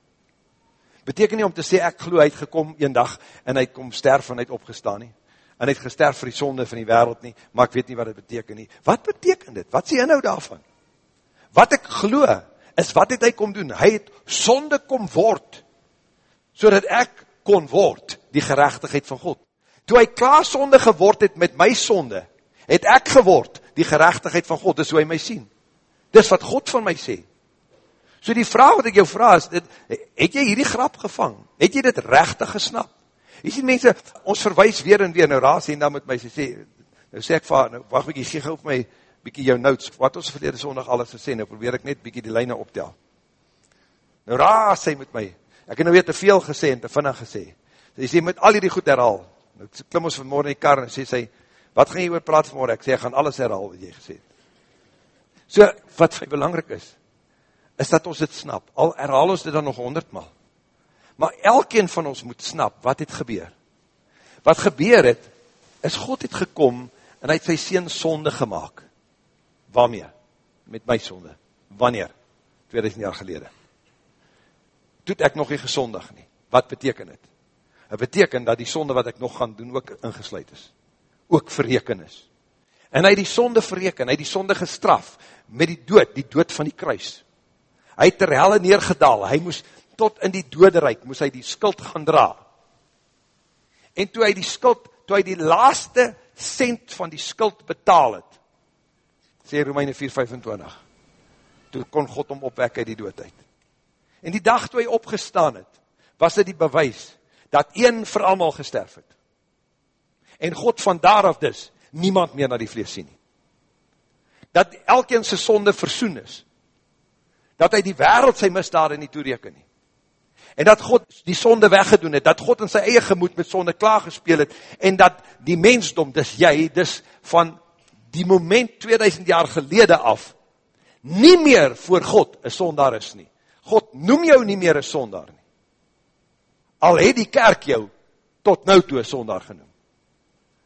Beteken nie om te sê, ek glo, hy het gekom een dag, en hy kom sterf en hy het opgestaan nie. En hy het gesterf vir die sonde van die wereld nie, maar ek weet nie wat het beteken nie. Wat beteken dit? Wat is die inhoud daarvan? Wat ek glo, is wat het hy kom doen? Hy het sonde kom word, so dat ek kon word, die gerechtigheid van God. Toe hy klaar sonde geword het met my sonde, het ek geword, die gerechtigheid van God, dis hoe hy my sien. Dis wat God van my sê. So die vraag wat ek jou vraag is, dit, het jy hierdie grap gevang? Het jy dit rechtig gesnap? Jy sien mense, ons verwijs weer en weer, nou raas en dan met my, sy sê, nou sê ek vaar, nou wacht ek, gee gauw op my, bykie jou notes, wat ons verlede sondag alles gesê, nou probeer ek net bykie die lijne optel. Nou raas sy met my, Ek het nou weer te veel gesê en te vinnig gesê. Sy sê, met al die goed herhaal. Nou klim ons vanmorgen in die kar en sê sy, wat gaan jy oor praat vanmorgen? Ek sê, ek gaan alles herhaal wat jy gesê het. So, wat vir belangrijk is, is dat ons dit snap. Al herhaal ons dit dan nog honderdmal. Maar elkeen van ons moet snap, wat het gebeur. Wat gebeur het, is God het gekom en hy het sy sien sonde gemaakt. Waarmee? Met my sonde. Wanneer? 2000 jaar gelede toet ek nog nie gesondig nie. Wat beteken het? Het beteken dat die sonde wat ek nog gaan doen ook ingesluid is. Ook verreken is. En hy die sonde verreken, hy die sonde gestraf met die dood, die dood van die kruis. Hy het ter helle neergedaal, hy moes tot in die doderijk, moes hy die skuld gaan dra. En toe hy die skuld, toe hy die laaste cent van die skuld betaal het, sê Romeine 4,25, toe kon God om opwek uit die doodheid. En die dag toe hy opgestaan het, was dit die bewys, dat een vir allemaal gesterf het. En God van daaraf dus, niemand meer na die vlees sien nie. Dat elkeen sy sonde versoen is. Dat hy die wereld sy misdade nie toereken nie. En dat God die sonde weggedoen het, dat God in sy eie gemoed met sonde klaargespeel het, en dat die mensdom, dis jy, dis van die moment 2000 jaar gelede af, nie meer voor God een sondaar is nie. God noem jou nie meer een sondaar nie. Al het die kerk jou tot nou toe een sondaar genoem.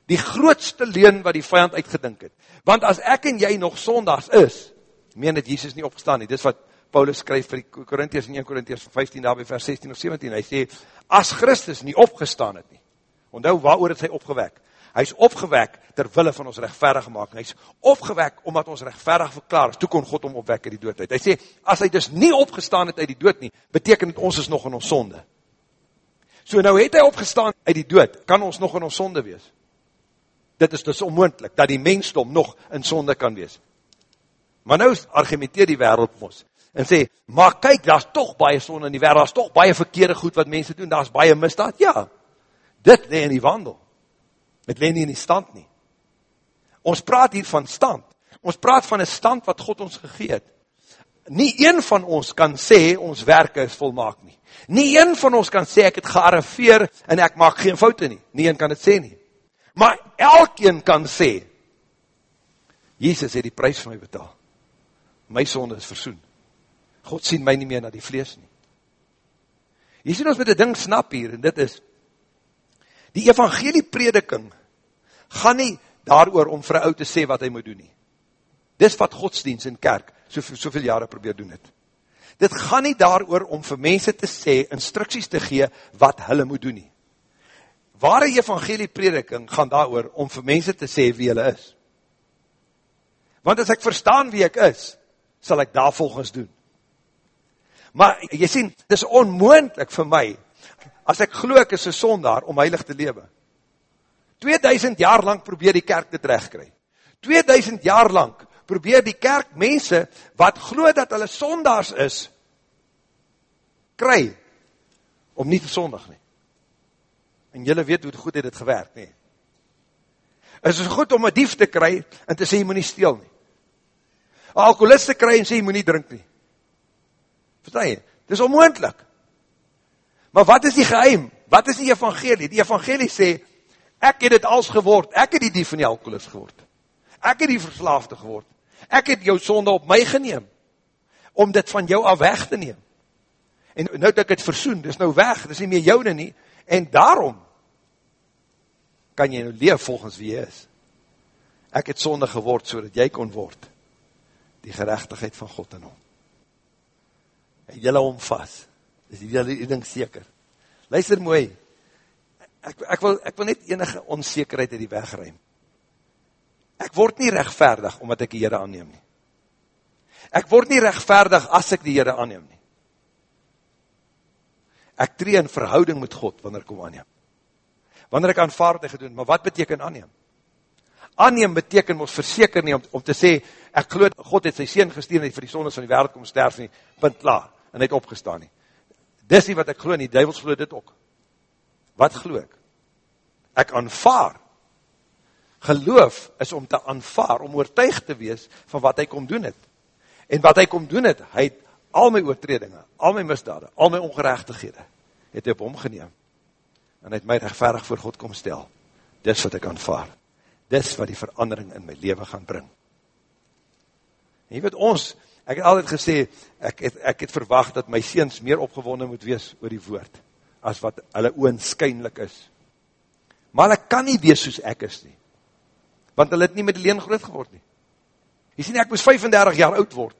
Die grootste leen wat die vijand uitgedink het. Want as ek en jy nog sondags is, meen het Jesus nie opgestaan nie. Dis wat Paulus skryf vir die Korintiërs in 1 Korintiërs 15 daarby vers 16 of 17. Hy sê, as Christus nie opgestaan het nie, onthou waar oor het hy opgewek? Hy is opgewek terwille van ons rechtverdig maak. Hy is opgewek omdat ons rechtverdig verklaar is. Toe kon God om opwek uit die dood uit. Hy sê, as hy dus nie opgestaan het uit die dood nie, beteken het ons is nog in ons sonde. So nou het hy opgestaan uit die dood, kan ons nog in ons sonde wees. Dit is dus onmoendlik, dat die mensdom nog in sonde kan wees. Maar nou argumenteer die wereld ons, en sê, maar kyk, daar is toch baie sonde in die wereld, daar is toch baie verkeerde goed wat mense doen, daar is baie misdaad, ja, dit leen in die wandel, het leen nie in die stand nie. Ons praat hier van stand, ons praat van een stand wat God ons gegeet. Nie een van ons kan sê, ons werke is volmaak nie. Nie een van ons kan sê, ek het gearriveer en ek maak geen foute nie. Nie een kan het sê nie. Maar elkeen kan sê, Jesus het die prijs vir my betaal. My sonde is versoen. God sien my nie meer na die vlees nie. Jy sien ons met die ding snap hier, en dit is, die evangelie prediking, gaan nie daar om vir ou te sê wat hy moet doen nie. Dis wat godsdienst in kerk, soveel, soveel jare probeer doen het. Dit gaan nie daar om vir mense te sê, instructies te gee, wat hulle moet doen nie. Ware evangelie prediking gaan daar om vir mense te sê wie hulle is. Want as ek verstaan wie ek is, sal ek daar volgens doen. Maar jy sien, dit is onmoendlik vir my, as ek glo ek is een sondaar om heilig te lewe. 2000 jaar lang probeer die kerk dit recht kry. 2000 jaar lang probeer die kerk mense wat glo dat hulle sondaars is, kry, om nie te sondig nie. En jylle weet hoe goed het het gewerkt, nie. Het is goed om een dief te kry, en te sê, jy moet nie steel nie. Een alcoholist te kry, en sê, jy moet nie drink nie. Verstaan jy? Het is onmoendlik. Maar wat is die geheim? Wat is die evangelie? Die evangelie sê, ek het het als geword, ek het die dief van die alcoholist geword. Ek het die verslaafde geword. Ek het jou sonde op my geneem, om dit van jou af weg te neem. En nou het ek het versoen, dit is nou weg, dit is nie meer joude nie, en daarom kan jy nou leef volgens wie jy is. Ek het sonde geword, so dat jy kon word, die gerechtigheid van God in hom. En jylle omvas, is die jylle die ding seker. Luister mooi, ek, ek, wil, ek wil net enige onzekerheid in die weg ruim. Ek word nie rechtvaardig omdat ek die Heere aanneem nie. Ek word nie rechtvaardig as ek die Heere aanneem nie. Ek tree in verhouding met God wanneer ek kom aanneem. Wanneer ek aanvaard het gedoen, maar wat beteken aanneem? Aanneem beteken ons verseker nie om, om te sê, ek geloof, God het sy sien gesteer en vir die sondes van die wereld kom sterf nie, punt klaar, en het opgestaan nie. Dis nie wat ek geloof nie, duivels geloof dit ook. Wat geloof ek? Ek aanvaard geloof is om te aanvaar, om oortuig te wees van wat hy kom doen het. En wat hy kom doen het, hy het al my oortredinge, al my misdade, al my ongerechtighede, het hy op hom geneem. En hy het my rechtverig voor God kom stel. Dis wat ek aanvaar. Dis wat die verandering in my leven gaan bring. En jy weet ons, ek het altyd gesê, ek het, ek het verwacht dat my seens meer opgewonnen moet wees oor die woord, as wat hulle oonskynlik is. Maar hulle kan nie wees soos ek is nie want hulle het nie met die leen groot geword nie. Jy sien, ek moes 35 jaar oud word,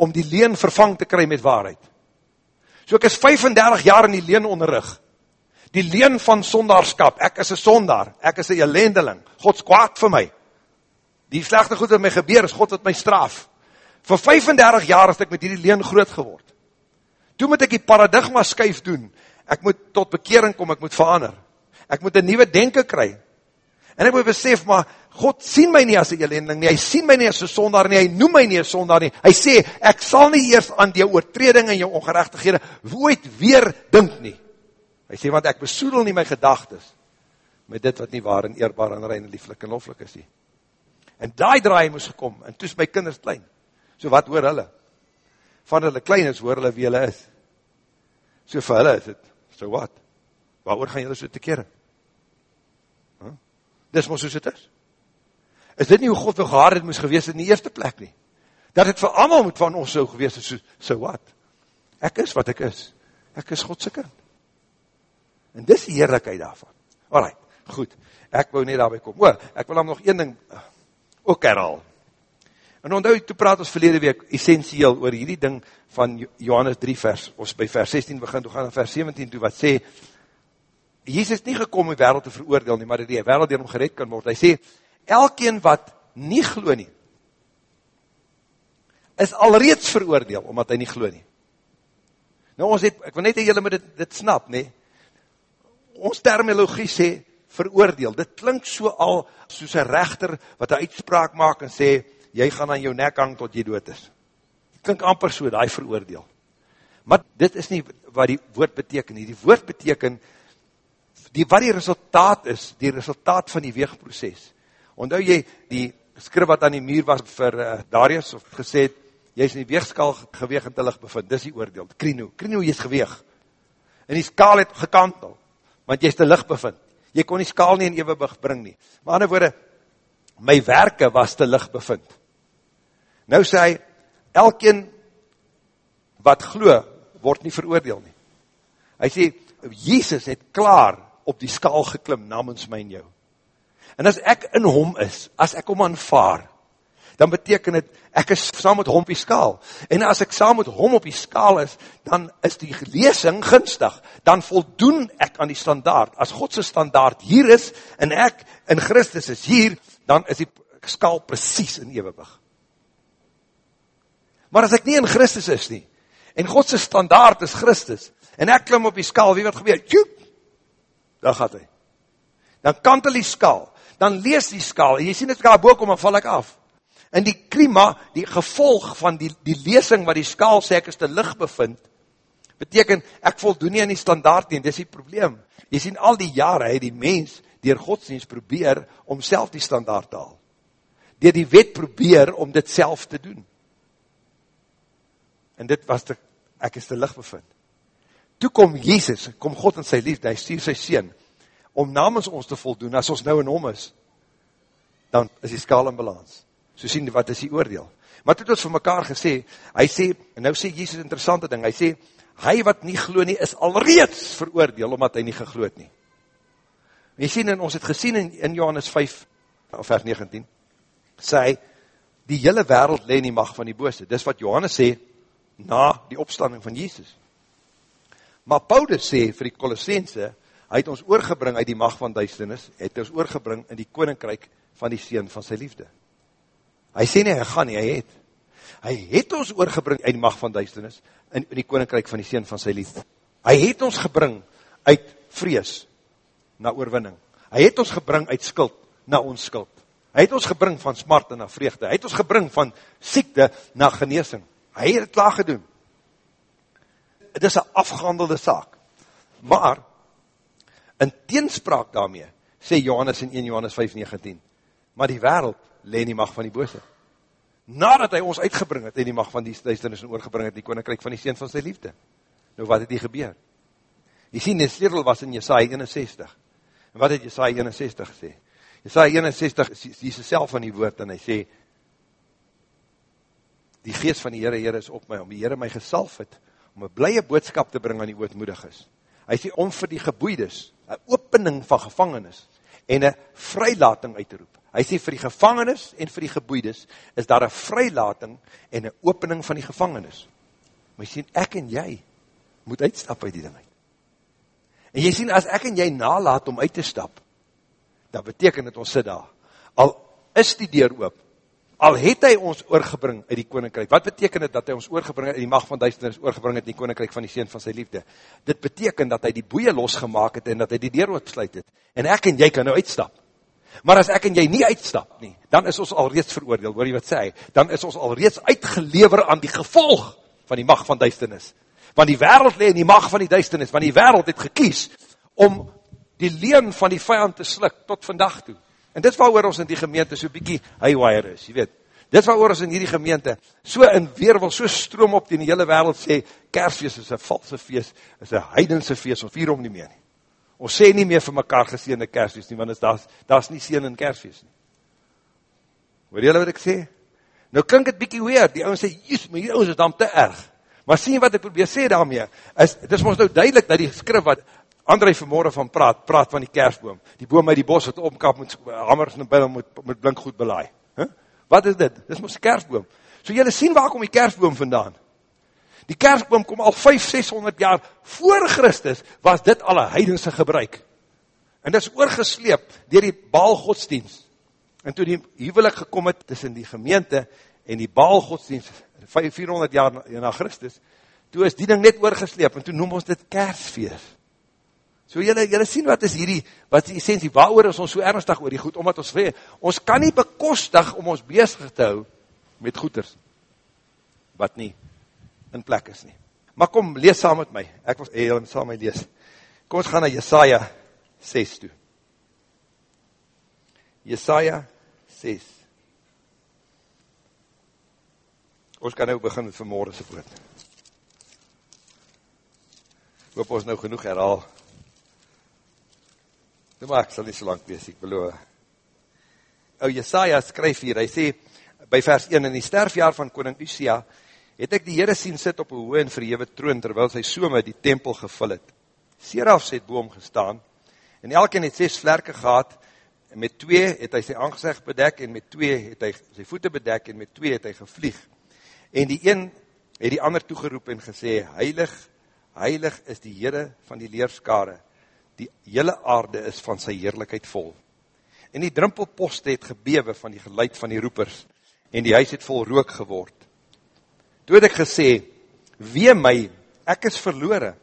om die leen vervang te kry met waarheid. So ek is 35 jaar in die leen onderrug, die leen van sondaarskap, ek is een sondaar, ek is een elendeling, God is kwaad vir my, die slechte goed wat my gebeur is, God wat my straf. Voor 35 jaar is ek met die leen groot geword. Toe moet ek die paradigma skuif doen, ek moet tot bekering kom, ek moet verander, ek moet een nieuwe denken kry, En ek moet besef, maar God sien my nie as een elending nie, hy sien my nie as een sondaar nie, hy noem my nie as sondaar nie, hy sê, ek sal nie eers aan die oortreding en jou ongerechtighede ooit weer dink nie. Hy sê, want ek besoedel nie my gedagtes met dit wat nie waar en eerbaar en rein en lieflik en loflik is nie. En daai draai moes gekom, en toes my kinders klein. So wat hoor hulle? Van hulle klein is, hoor hulle wie hulle is. So vir hulle is het, so wat? Waar gaan julle so te keren? Dis maar soos het is. Is dit nie hoe God wil gehaar het moes gewees in die eerste plek nie? Dat het vir allemaal moet van ons so gewees is, so, so wat? Ek is wat ek is. Ek is Godse kind. En dis die heerlijkheid daarvan. Alright, Goed, ek wou net daarby kom. O, ek wil dan nog een ding uh, ook herhaal. En onthou, toe praat ons verlede week essentieel oor hierdie ding van Johannes 3 vers, ons by vers 16 begin, toe gaan na vers 17 toe, wat sê, Jezus nie gekom om die wereld te veroordeel nie, maar die wereld die om gered kan word. Hy sê, elkeen wat nie glo nie, is alreeds veroordeel, omdat hy nie glo nie. Nou ons het, ek wil net dat julle met dit, dit snap, nie? Ons terminologie sê, veroordeel, dit klink so al, soos een rechter, wat een uitspraak maak en sê, jy gaan aan jou nek hang tot jy dood is. Klink amper so, die veroordeel. Maar dit is nie wat die woord beteken nie. Die woord beteken, die, wat die resultaat is, die resultaat van die weegproces. Ondou jy die skrif wat aan die muur was vir uh, Darius, of gesê het, jy is in die weegskal geweeg en te licht bevind, dis die oordeel, krino, krino jy is geweeg, en die skaal het gekantel, want jy is te licht bevind, jy kon die skaal nie in eeuwig bring nie, maar ander woorde, my werke was te licht bevind, nou sê hy, elkeen wat glo, word nie veroordeel nie, hy sê, Jesus het klaar op die skaal geklim namens my en jou, en as ek in hom is, as ek hom aanvaar, dan beteken het, ek is saam met hom op die skaal. En as ek saam met hom op die skaal is, dan is die lesing gunstig. Dan voldoen ek aan die standaard. As Godse standaard hier is, en ek in Christus is hier, dan is die skaal precies in eeuwig. Maar as ek nie in Christus is nie, en Godse standaard is Christus, en ek klim op die skaal, wie wat gebeur? Joep! Dan gaat hy. Dan kantel die skaal, dan lees die skaal, en jy sien het skaal boekom, en val ek af. En die klima, die gevolg van die, die lesing wat die skaal sê ek is te licht bevind, beteken ek voldoen nie aan die standaard nie, dit is die probleem. Jy sien al die jare het die mens dier godsdienst probeer om self die standaard te haal. Dier die wet probeer om dit self te doen. En dit was te, ek is te licht bevind. Toe kom Jezus, kom God in sy liefde, hy stuur sy sien, om namens ons te voldoen, as ons nou in hom is, dan is die skaal in balans so sien wat is die oordeel. Maar toe het ons vir mekaar gesê, hy sê, en nou sê Jesus interessante ding, hy sê, hy wat nie glo nie, is alreeds veroordeel, omdat hy nie gegloed nie. En jy sien, en ons het gesien in, in Johannes 5, vers 19, sê hy, die hele wereld leen die mag van die boose. Dis wat Johannes sê, na die opstanding van Jesus. Maar Paulus sê vir die Colossense, hy het ons oorgebring uit die mag van duisternis, het ons oorgebring in die koninkryk van die Seen van sy liefde. Hy sê nie, hy gaan nie, hy het. Hy het ons oorgebring uit die macht van duisternis, in, in die koninkryk van die Seen van sy liefde. Hy het ons gebring uit vrees na oorwinning. Hy het ons gebring uit skuld na ons skuld. Hy het ons gebring van smart na vreugde. Hy het ons gebring van siekte na geneesing. Hy het het klaar gedoen. Het is een afgehandelde saak. Maar, in teenspraak daarmee, sê Johannes in 1 Johannes 5, 19, maar die wereld leen die mag van die bose. Nadat hy ons uitgebring het, en die mag van die duisternis en oorgebring het, die koninkryk van die seen van sy liefde. Nou wat het hier gebeur? Jy sien, die sleutel was in Jesaja 61. En wat het Jesaja 61 gesê? Jesaja 61, die is self van die woord, en hy sê, die geest van die Heere, Heere is op my, om die Heere my gesalf het, om een blije boodskap te bring aan die ootmoedig is. Hy sê, om vir die geboeides, een opening van gevangenis, en een vrylating uit te roep. Hy sê vir die gevangenis en vir die geboeides is daar een vrylating en een opening van die gevangenis. Maar jy sê, ek en jy moet uitstap uit die ding uit. En jy sê, as ek en jy nalaat om uit te stap, dan beteken het ons sit daar. Al is die deur oop, al het hy ons oorgebring uit die koninkryk, wat beteken het dat hy ons oorgebring uit die macht van duisternis oorgebring uit die koninkryk van die seen van sy liefde? Dit beteken dat hy die boeie losgemaak het en dat hy die deur oopsluit het. En ek en jy kan nou uitstap. Maar as ek en jy nie uitstap nie, dan is ons al reeds veroordeel, hoor jy wat sê hy, dan is ons al reeds uitgelever aan die gevolg van die macht van duisternis. Want die wereld lee in die macht van die duisternis, want die wereld het gekies om die leen van die vijand te slik tot vandag toe. En dit waar ons in die gemeente so bykie haywire is, jy weet. Dit waar ons in die gemeente so in weerwil, so stroom op die, hele wereld sê, kersfeest is een valse feest, is een heidense feest, ons vier om nie meer nie. Ons sê nie meer vir mekaar geseende kersfeest nie, want daar, is nie seen in kersfeest nie. Hoor jylle wat ek sê? Nou klink het bykie weird, die ouwens sê, jes, maar die ouwens is dan te erg. Maar sien wat ek probeer sê daarmee, is, het is ons nou duidelik dat die skrif wat André vanmorgen van praat, praat van die kersboom. Die boom uit die bos wat omkap met hammers en bil moet, moet blink goed belaai. Huh? Wat is dit? Dit is ons kersboom. So jylle sien waar kom die kersboom vandaan? Die kersboom kom al 5, 600 jaar voor Christus, was dit al een heidense gebruik. En dit is oorgesleep dier die baal godsdienst. En toe die huwelik gekom het tussen die gemeente en die baal godsdienst, 400 jaar na, na Christus, toe is die ding net oorgesleep, en toe noem ons dit kersfeest. So jylle, jylle sien wat is hierdie, wat is die essentie, waar is ons so ernstig oor die goed, omdat ons vrede, ons kan nie bekostig om ons bezig te hou met goeders, wat nie in plek is nie. Maar kom, lees saam met my, ek wil heel saam met my lees. Kom ons gaan na Jesaja 6 toe. Jesaja 6. Ons kan nou begin met vanmorgen se woord. Hoop ons nou genoeg herhaal Nou maar, ek sal nie so lang wees, ek beloof. O, Jesaja skryf hier, hy sê, by vers 1, in die sterfjaar van koning Usia, het ek die Heere sien sit op een hoë en verhewe troon, terwyl sy soome die tempel gevul het. Serafs het boom gestaan, en elkeen het ses vlerke gehad, en met twee het hy sy aangezicht bedek, en met twee het hy sy voete bedek, en met twee het hy gevlieg. En die een het die ander toegeroep en gesê, Heilig, heilig is die Heere van die leerskare, die hele aarde is van sy heerlijkheid vol. En die drimpelpost het gebewe van die geluid van die roepers, en die huis het vol rook geword. Toe het ek gesê, wee my, ek is verloore,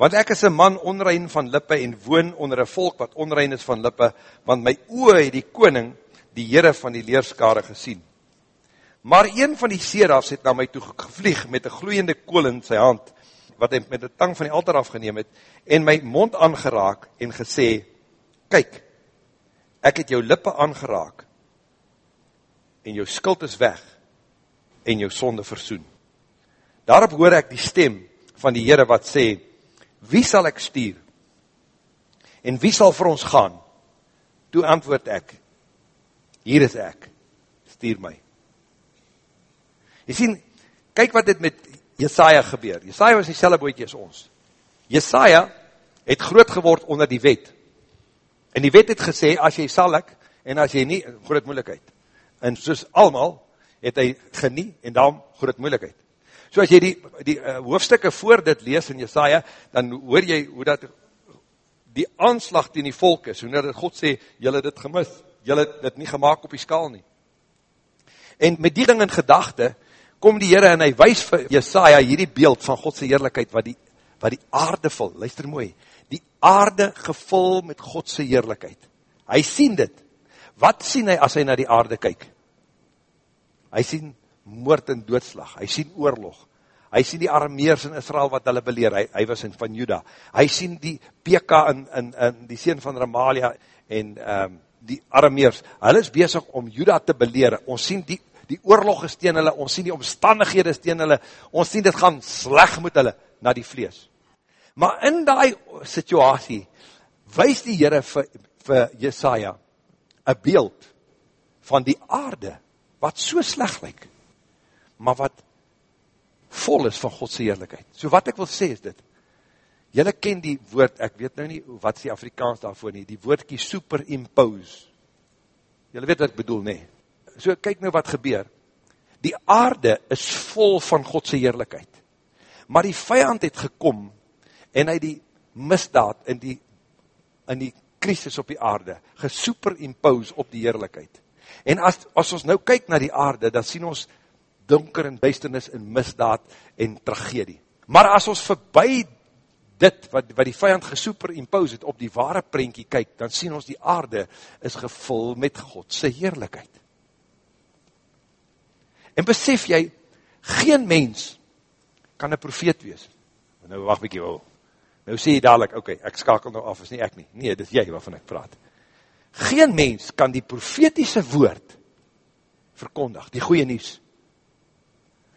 want ek is een man onrein van lippe, en woon onder een volk wat onrein is van lippe, want my oe het die koning, die Heere van die leerskare gesien. Maar een van die serafs het na my toe gevlieg, met een gloeiende kool in sy hand, wat hy met die tang van die altaar afgeneem het, en my mond aangeraak en gesê, kyk, ek het jou lippe aangeraak, en jou skuld is weg, en jou sonde versoen. Daarop hoor ek die stem van die Heere wat sê, wie sal ek stuur? En wie sal vir ons gaan? Toe antwoord ek, hier is ek, stuur my. Jy sien, kyk wat dit met Jesaja gebeur. Jesaja was die bootje as ons. Jesaja het groot geword onder die wet. En die wet het gesê, as jy sal ek, en as jy nie, groot moeilijkheid. En soos allemaal, het hy genie, en daarom groot moeilijkheid. So as jy die, die uh, hoofstukke voor dit lees in Jesaja, dan hoor jy hoe dat die aanslag in die volk is, hoe dat God sê, jy het dit gemis, jy het dit nie gemaakt op die skaal nie. En met die ding in gedachte, kom die Heere en hy wees vir Jesaja hierdie beeld van Godse heerlijkheid wat die, wat die aarde vul, luister mooi, die aarde gevul met Godse heerlijkheid. Hy sien dit. Wat sien hy as hy na die aarde kyk? Hy sien moord en doodslag, hy sien oorlog, hy sien die armeers in Israel wat hulle beleer, hy, hy was in van Juda, hy sien die Peka in, in, in die sien van Ramalia en um, die armeers, hulle is bezig om Juda te beleer, ons sien die die oorlog is teen hulle, ons sien die omstandighede is teen hulle, ons sien dit gaan sleg met hulle na die vlees. Maar in die situasie, wees die Heere vir, vir Jesaja een beeld van die aarde, wat so sleg lyk, maar wat vol is van Godse heerlijkheid. So wat ek wil sê is dit, jylle ken die woord, ek weet nou nie, wat is die Afrikaans daarvoor nie, die woordkie superimpose. Jylle weet wat ek bedoel, nee so kyk nou wat gebeur. Die aarde is vol van Godse heerlijkheid. Maar die vijand het gekom en hy die misdaad in die, in die krisis op die aarde gesuperimpose op die heerlijkheid. En as, as ons nou kyk na die aarde, dan sien ons donker en duisternis en misdaad en tragedie. Maar as ons verby dit wat, wat die vijand gesuperimpose het op die ware prentjie kyk, dan sien ons die aarde is gevul met Godse heerlijkheid. En besef jy, geen mens kan een profeet wees. Nou wacht bykie, oh. nou sê jy dadelijk, oké, okay, ek skakel nou af, is nie ek nie. Nee, dit is jy waarvan ek praat. Geen mens kan die profetiese woord verkondig, die goeie nieuws.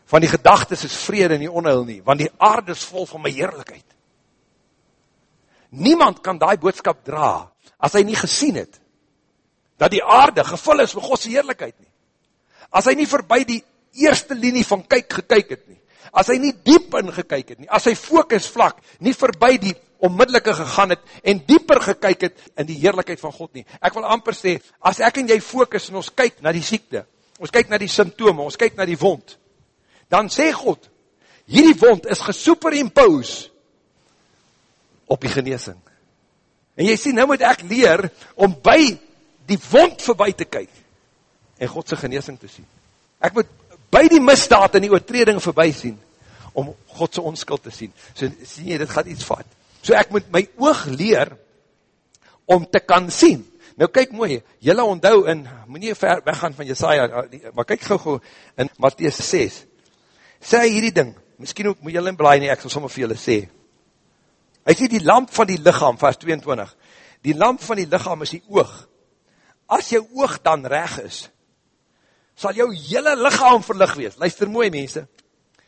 Van die gedagtes is vrede en die onheil nie, want die aarde is vol van my heerlijkheid. Niemand kan die boodskap dra, as hy nie gesien het, dat die aarde gevul is met Godse heerlijkheid nie. As hy nie voorbij die eerste linie van kyk gekyk het nie, as hy nie diep in gekyk het nie, as hy focus vlak, nie verby die onmiddellike gegaan het, en dieper gekyk het in die heerlijkheid van God nie. Ek wil amper sê, as ek en jy focus en ons kyk na die siekte, ons kyk na die symptome, ons kyk na die wond, dan sê God, hierdie wond is gesuperimpose op die geneesing. En jy sien, nou moet ek leer om by die wond voorbij te kyk en Godse geneesing te sien. Ek moet by die misdaad en die oortreding voorbij sien om Godse onskuld te sien. So sien jy, dit gaat iets vat. So ek moet my oog leer om te kan sien. Nou kyk mooi, jylle onthou in, moet nie ver weggaan van Jesaja, maar kyk gauw gauw in Matthies 6. Sê hierdie ding, miskien ook moet jylle in blaai nie, ek sal sommer vir jylle sê. Hy sê die lamp van die lichaam, vers 22, die lamp van die lichaam is die oog. As jou oog dan reg is, sal jou hele lichaam verlig wees. Luister mooi mense,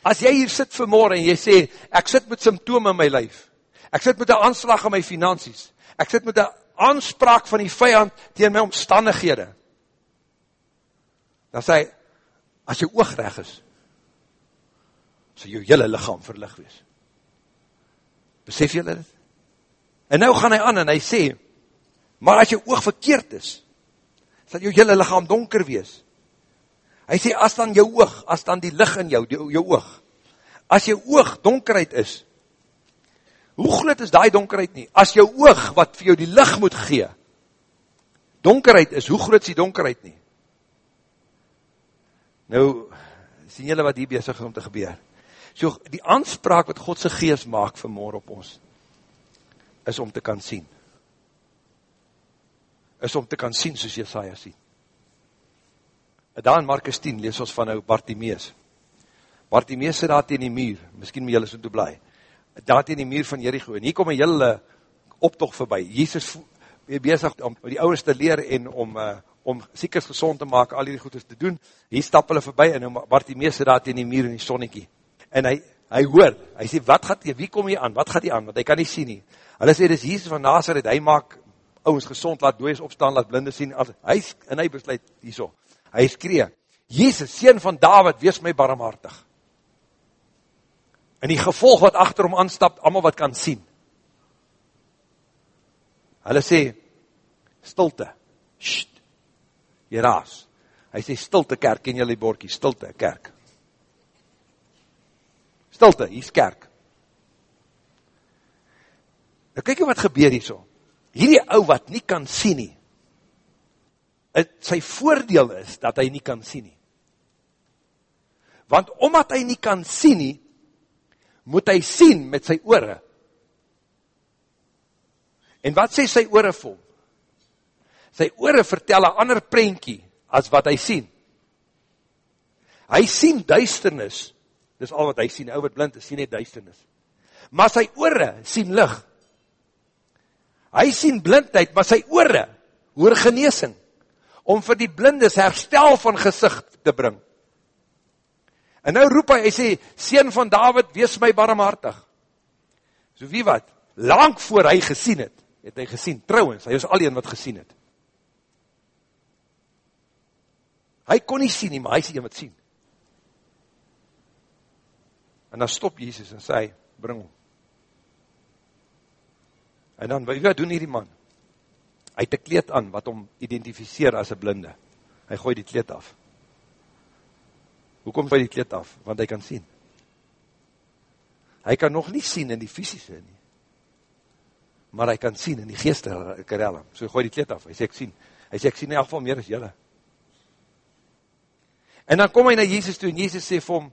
as jy hier sit vanmorgen en jy sê, ek sit met symptome in my lijf, ek sit met een aanslag in my finansies, ek sit met een aanspraak van die vijand tegen my omstandighede, dan sê, as jou oog reg is, sal jou hele lichaam verlig wees. Besef julle dit? En nou gaan hy aan en hy sê, maar as jou oog verkeerd is, sal jou hele lichaam donker wees. Hy sê, as dan jou oog, as dan die licht in jou, die, jou oog, as jou oog donkerheid is, hoe groot is die donkerheid nie? As jou oog, wat vir jou die licht moet gee, donkerheid is, hoe groot is die donkerheid nie? Nou, sien julle wat hier bezig is om te gebeur? So die aanspraak wat Godse geest maak vanmorgen op ons, is om te kan sien. Is om te kan sien soos Jesaja sien. Daar in Markus 10 lees ons van nou Bartimeus. Bartimeus sit daar teen die muur, miskien moet jylle so toe bly, daar teen die muur van Jericho, en hier kom een hele optocht voorbij. Jezus weer bezig om die ouders te leer en om, uh, om siekers gezond te maak, al die goeders te doen. Hier stap hulle voorbij en Bartimeus sit daar teen die muur in die sonnekie en hy, hy hoor, hy sê, wat gaat hier, wie kom hier aan, wat gaat hier aan, want hy kan nie sien nie. Hulle sê, dit is Jesus van Nazareth, hy maak ouwens gezond, laat dooies opstaan, laat blinde sien, hy, en hy besluit hierso, hy skree, Jesus, sien van David, wees my barmhartig. En die gevolg wat achter hom aanstap, allemaal wat kan sien. Hulle sê, stilte, sst, jy raas. Hy sê, stilte kerk, ken jy die boorkie, stilte kerk. Stilte, hier is kerk. Nou kyk wat gebeur hier so. Hierdie ou wat nie kan sien nie, het, sy voordeel is dat hy nie kan sien nie. Want omdat hy nie kan sien nie, moet hy sien met sy oore. En wat sê sy oore vol? Sy oore vertel een ander prentjie as wat hy sien. Hy sien duisternis, Dis al wat hy sien, ou wat blind is, sien net duisternis. Maar sy oore sien lig. Hy sien blindheid, maar sy oore hoor geneesing. Om vir die blindes herstel van gezicht te bring. En nou roep hy, hy sê, Seen van David, wees my barmhartig. So wie wat? Lang voor hy gesien het, het hy gesien, trouwens, hy was alleen wat gesien het. Hy kon nie sien nie, maar hy sê, jy wat sien. En dan stop Jesus en sê, bring hom. En dan, wat doen hierdie man? Hy het een kleed aan, wat hom identificeer as een blinde. Hy gooi die kleed af. Hoekom gooi die kleed af? Want hy kan sien. Hy kan nog nie sien in die fysische nie. Maar hy kan sien in die geestelike realm. So hy gooi die kleed af. Hy sê, ek sien. Hy sê, ek sien in elk geval meer as jylle. En dan kom hy na Jesus toe en Jesus sê vir hom,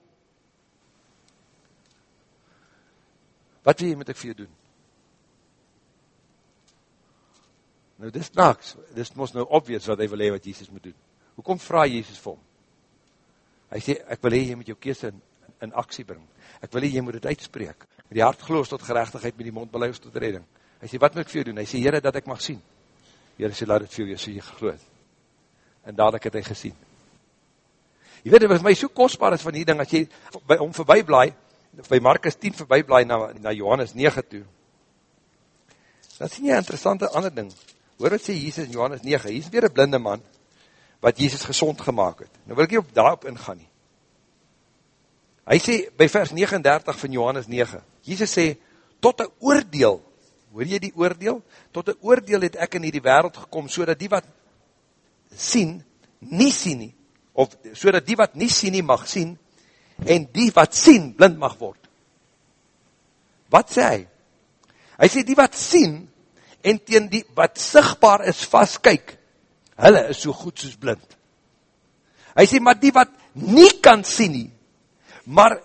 wat wil jy met ek vir jou doen? Nou, dis naks, dis moest nou obvious wat hy wil hee wat Jesus moet doen. Hoekom vraag Jesus vir hom? Hy sê, ek wil hee jy met jou kees in, in aksie bring. Ek wil hee jy moet het uitspreek. Met die hart geloos tot gerechtigheid, met die mond beluis tot redding. Hy sê, wat moet ek vir jou doen? Hy sê, Heere, dat ek mag sien. Heere sê, laat het vir jou, sê jy gegloed. En dadelijk het hy gesien. Jy weet, was my so kostbaar is van die ding, as jy by hom voorbij blaai, by Markus 10 voorbij blaai na, na Johannes 9 toe, dan sien jy een interessante ander ding. Hoor wat sê Jesus in Johannes 9, hier is weer een blinde man, wat Jesus gezond gemaakt het. Nou wil ek nie op daarop ingaan nie. Hy sê, by vers 39 van Johannes 9, Jesus sê, tot een oordeel, hoor jy die oordeel? Tot een oordeel het ek in die wereld gekom, so die wat sien, nie sien nie, of so die wat nie sien nie mag sien, en die wat sien, blind mag word. Wat sê hy? Hy sê, die wat sien, en teen die wat sigtbaar is vast kyk, hulle is so goed soos blind. Hy sê, maar die wat nie kan sien nie, maar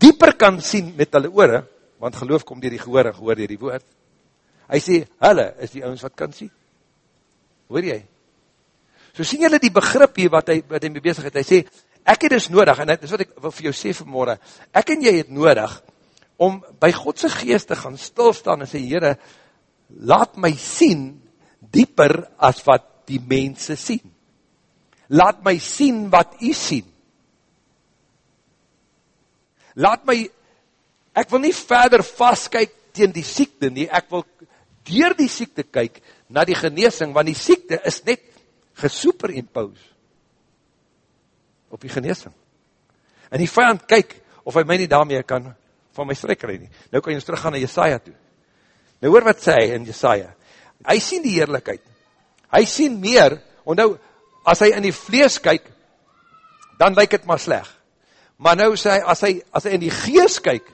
dieper kan sien met hulle oore, want geloof kom dier die gehoor en gehoor dier die woord, hy sê, hulle is die ouwens wat kan sien. Hoor jy? So sien julle die begrip hier wat hy, wat hy mee bezig het, hy sê, ek het dus nodig, en dit is wat ek wil vir jou sê vanmorgen, ek en jy het nodig, om by Godse geest te gaan stilstaan en sê, Heere, laat my sien, dieper as wat die mense sien. Laat my sien wat u sien laat my, ek wil nie verder vastkyk teen die siekte nie, ek wil dier die siekte kyk na die geneesing, want die siekte is net gesuperimpose op die geneesing. En die vijand kyk of hy my nie daarmee kan van my strik nie. Nou kan jy ons teruggaan na Jesaja toe. Nou hoor wat sê hy in Jesaja. Hy sien die heerlijkheid. Hy sien meer, want nou, as hy in die vlees kyk, dan lyk het maar sleg. Maar nou sê hy, as hy, as hy in die gees kyk,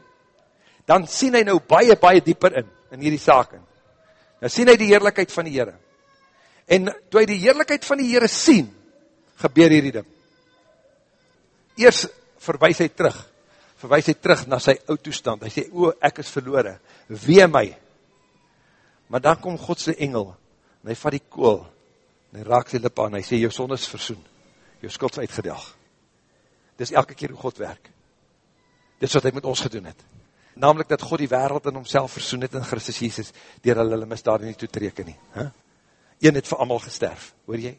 dan sien hy nou baie, baie dieper in, in hierdie saak in. Nou sien hy die heerlijkheid van die Heere. En toe hy die heerlijkheid van die Heere sien, gebeur hierdie ding. Eers verwijs hy terug, verwijs hy terug na sy oud toestand. Hy sê, o, ek is verloore, wee my. Maar dan kom Godse engel, en hy vat die kool, en hy raak sy lip aan, hy sê, jou son is versoen, jou skuld is uitgedag. Dis elke keer hoe God werk. Dis wat hy met ons gedoen het. Namelijk dat God die wereld in homself versoen het in Christus Jesus, dier hulle hulle misdaad nie toe treken nie. Huh? Een het vir allemaal gesterf, hoor jy?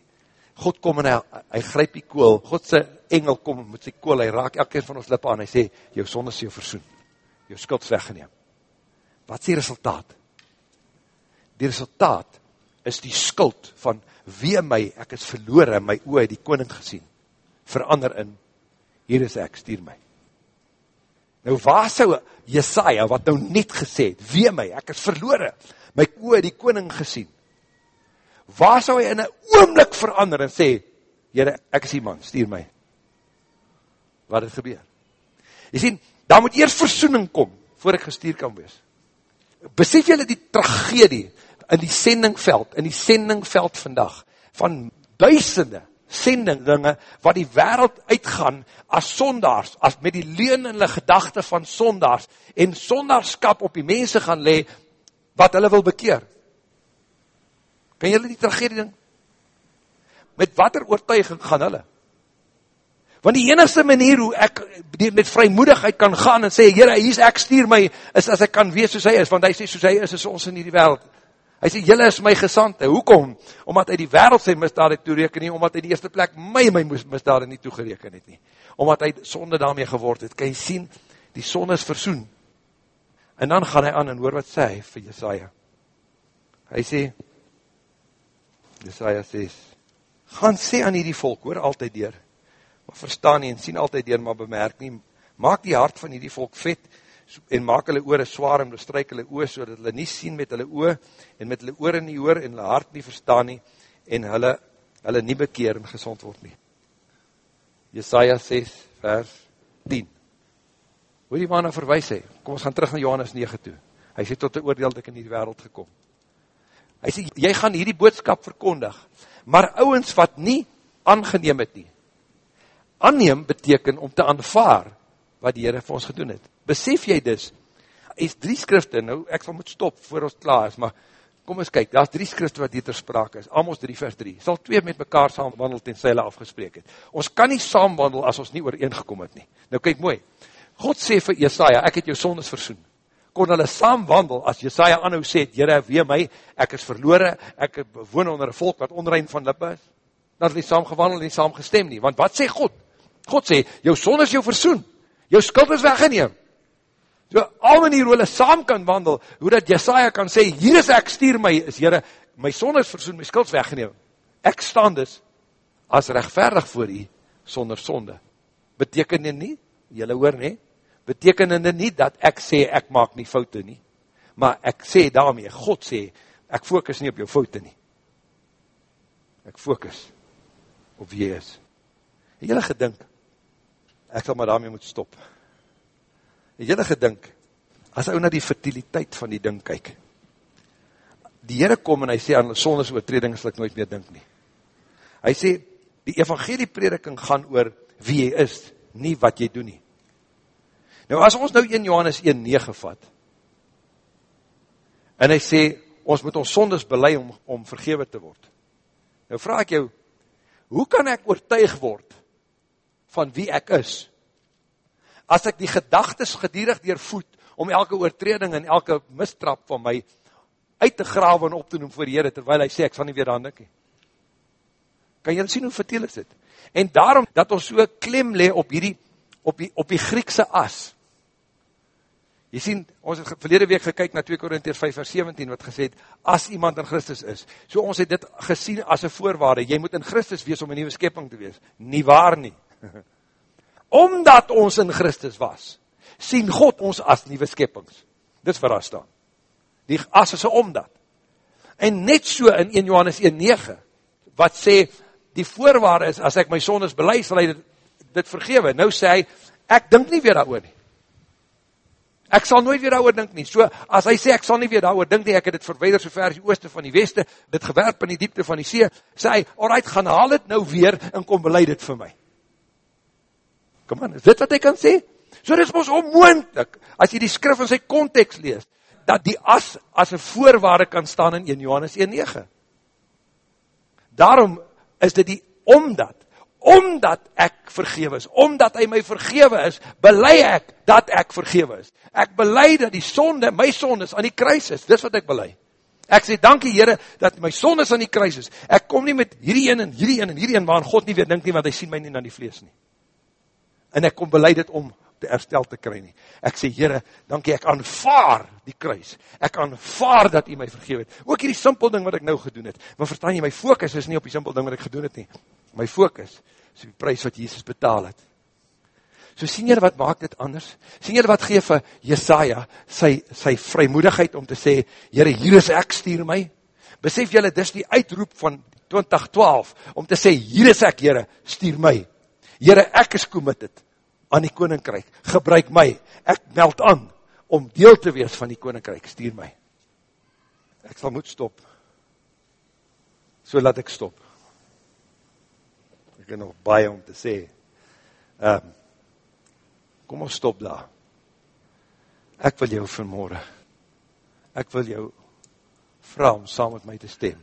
God kom en hy, hy grijp die kool, Godse engel kom met sy kool, hy raak elke keer van ons lippe aan, hy sê, jou son is jou versoen, jou skuld is weggeneem. Wat is die resultaat? Die resultaat is die skuld van, wee my, ek is verloren, my oe, die koning gesien, verander in hier is ek, stuur my. Nou waar sou Jesaja, wat nou net gesê het, wee my, ek is verloore, my oor die koning gesien, waar sou hy in een oomlik verander en sê, Heere, ek is die man, stuur my. Wat het gebeur? Jy sien, daar moet eers versoening kom, voor ek gestuur kan wees. Besef jylle die tragedie in die sendingveld, in die sendingveld vandag, van duisende, sendinge wat die wereld uitgaan as sondaars, as met die leen in die gedachte van sondaars, en sondaarskap op die mense gaan le, wat hulle wil bekeer. Kan julle die tragedie ding? Met wat er oortuiging gaan hulle? Want die enigste manier hoe ek met vrymoedigheid kan gaan en sê, Heere, hier is ek, stuur my, is as ek kan wees soos hy is, want hy sê, soos hy is, is ons in die wereld. Hy sê, jylle is my gesante. Hoekom? Omdat hy die wereld sy misdaad het toereken nie, omdat hy die eerste plek my my misdaad nie toegereken het nie. Omdat hy sonde daarmee geword het. Kan jy sien, die sonde is versoen. En dan gaan hy aan en hoor wat sê hy vir Jesaja. Hy sê, Jesaja sê, gaan sê aan hierdie volk, hoor altyd deur, maar verstaan nie en sien altyd deur, maar bemerk nie, maak die hart van hierdie volk vet, en maak hulle oore swaar en bestryk hulle oor, so dat hulle nie sien met hulle oor, en met hulle oore nie hoor, en hulle hart nie verstaan nie, en hulle, hulle nie bekeer en gezond word nie. Jesaja 6 vers 10 Hoe die man nou verwijs hy? Kom ons gaan terug na Johannes 9 toe. Hy sê tot die oordeel ek in die wereld gekom. Hy sê, jy gaan hierdie boodskap verkondig, maar ouwens wat nie aangeneem het nie. Aanneem beteken om te aanvaar wat die Heere vir ons gedoen het. Besef jy dis, is drie skrifte, nou ek sal moet stop voor ons klaar is, maar kom eens kyk, daar is drie skrifte wat hier ter sprake is, Amos 3 vers 3, sal twee met mekaar saamwandel ten sy hulle afgespreek het. Ons kan nie saamwandel as ons nie ooreengekom het nie. Nou kyk mooi, God sê vir Jesaja, ek het jou sondes versoen. Kon hulle saamwandel as Jesaja anhou sê, Jere, wee my, ek is verloore, ek woon onder een volk wat onrein van lippe is, dan het nie saamgewandel en nie saamgestem nie, want wat sê God? God sê, jou sondes jou versoen, jou skuld is weggeneem, So, al hoe hulle saam kan wandel, hoe dat Jesaja kan sê, hier is ek, stuur my, is Heere, my son is versoen, my skuld is weggeneem. Ek staan dus, as rechtverdig voor u, sonder sonde. Beteken nie nie, jylle hoor nie, betekenende nie dat ek sê ek maak nie foute nie, maar ek sê daarmee, God sê, ek focus nie op jou foute nie. Ek focus op wie jy is. Jylle gedink, ek sal maar daarmee moet stop. Het jylle gedink, as ou na die fertiliteit van die ding kyk, die Heere kom en hy sê aan sondes oortreding sal ek nooit meer dink nie. Hy sê, die evangelie prediking gaan oor wie jy is, nie wat jy doen nie. Nou as ons nou 1 Johannes 1, 9 vat, en hy sê, ons moet ons sondes belei om, om vergewe te word. Nou vraag ek jou, hoe kan ek oortuig word van wie ek is? As ek die gedagtes gedierig deurvoed om elke oortreding en elke mistrap van my uit te grawe en op te noem voor die Heere, terwijl hy sê, ek sal nie weer aan dik. Kan jy sien hoe vertel is dit? En daarom dat ons so klem le op hierdie, op die, op die Griekse as, Jy sien, ons het verlede week gekyk na 2 Korintiërs 5 vers 17 wat gesê het as iemand in Christus is. So ons het dit gesien as 'n voorwaarde. Jy moet in Christus wees om 'n nuwe skepping te wees. Nie waar nie. [laughs] Omdat ons in Christus was, sien God ons as nuwe skeppings. Dis vir ons staan. Die as is omdat. En net so in 1 Johannes 1:9 wat sê die voorwaarde is as ek my sondes bely, sal hy dit, dit vergewe. Nou sê hy ek dink nie weer daaroor nie. Ek sal nooit weer daaroor dink nie. So as hy sê ek sal nie weer daaroor dink nie, ek het dit verwyder so ver as die ooste van die weste, dit gewerp in die diepte van die see, sê hy, "Alright, gaan haal dit nou weer en kom bely dit vir my." Kom aan, is dit wat hy kan sê? So dis mos onmoontlik as jy die skrif in sy konteks lees dat die as as 'n voorwaarde kan staan in 1 Johannes 1:9. Daarom is dit die omdat omdat ek vergewe is, omdat hy my vergewe is, belei ek dat ek vergewe is. Ek belei dat die sonde, my sondes aan die kruis is, dis wat ek belei. Ek sê, dankie Heere, dat my sondes aan die kruis is. Ek kom nie met hierdie een en hierdie een en hierdie een, waarin God nie weer dink nie, want hy sien my nie na die vlees nie. En ek kom belei dit om te herstel te kry nie. Ek sê, Heere, dankie, ek aanvaar die kruis. Ek aanvaar dat u my vergewe het. Ook hierdie simpel ding wat ek nou gedoen het. Maar verstaan jy, my focus is nie op die simpel ding wat ek gedoen het nie. My focus is die prijs wat Jesus betaal het. So sien jy wat maak dit anders? Sien jy wat geef vir Jesaja sy, sy vrymoedigheid om te sê, Heere, hier is ek, stuur my. Besef jylle, dis die uitroep van 2012, om te sê, hier is ek, Heere, stuur my. Heere, ek is committed aan die koninkryk, gebruik my, ek meld aan, om deel te wees van die koninkryk, stuur my. Ek sal moet stop. So laat ek stop ek het nog baie om te sê. Um, kom ons stop daar. Ek wil jou vanmorgen, ek wil jou vraag om saam met my te stem.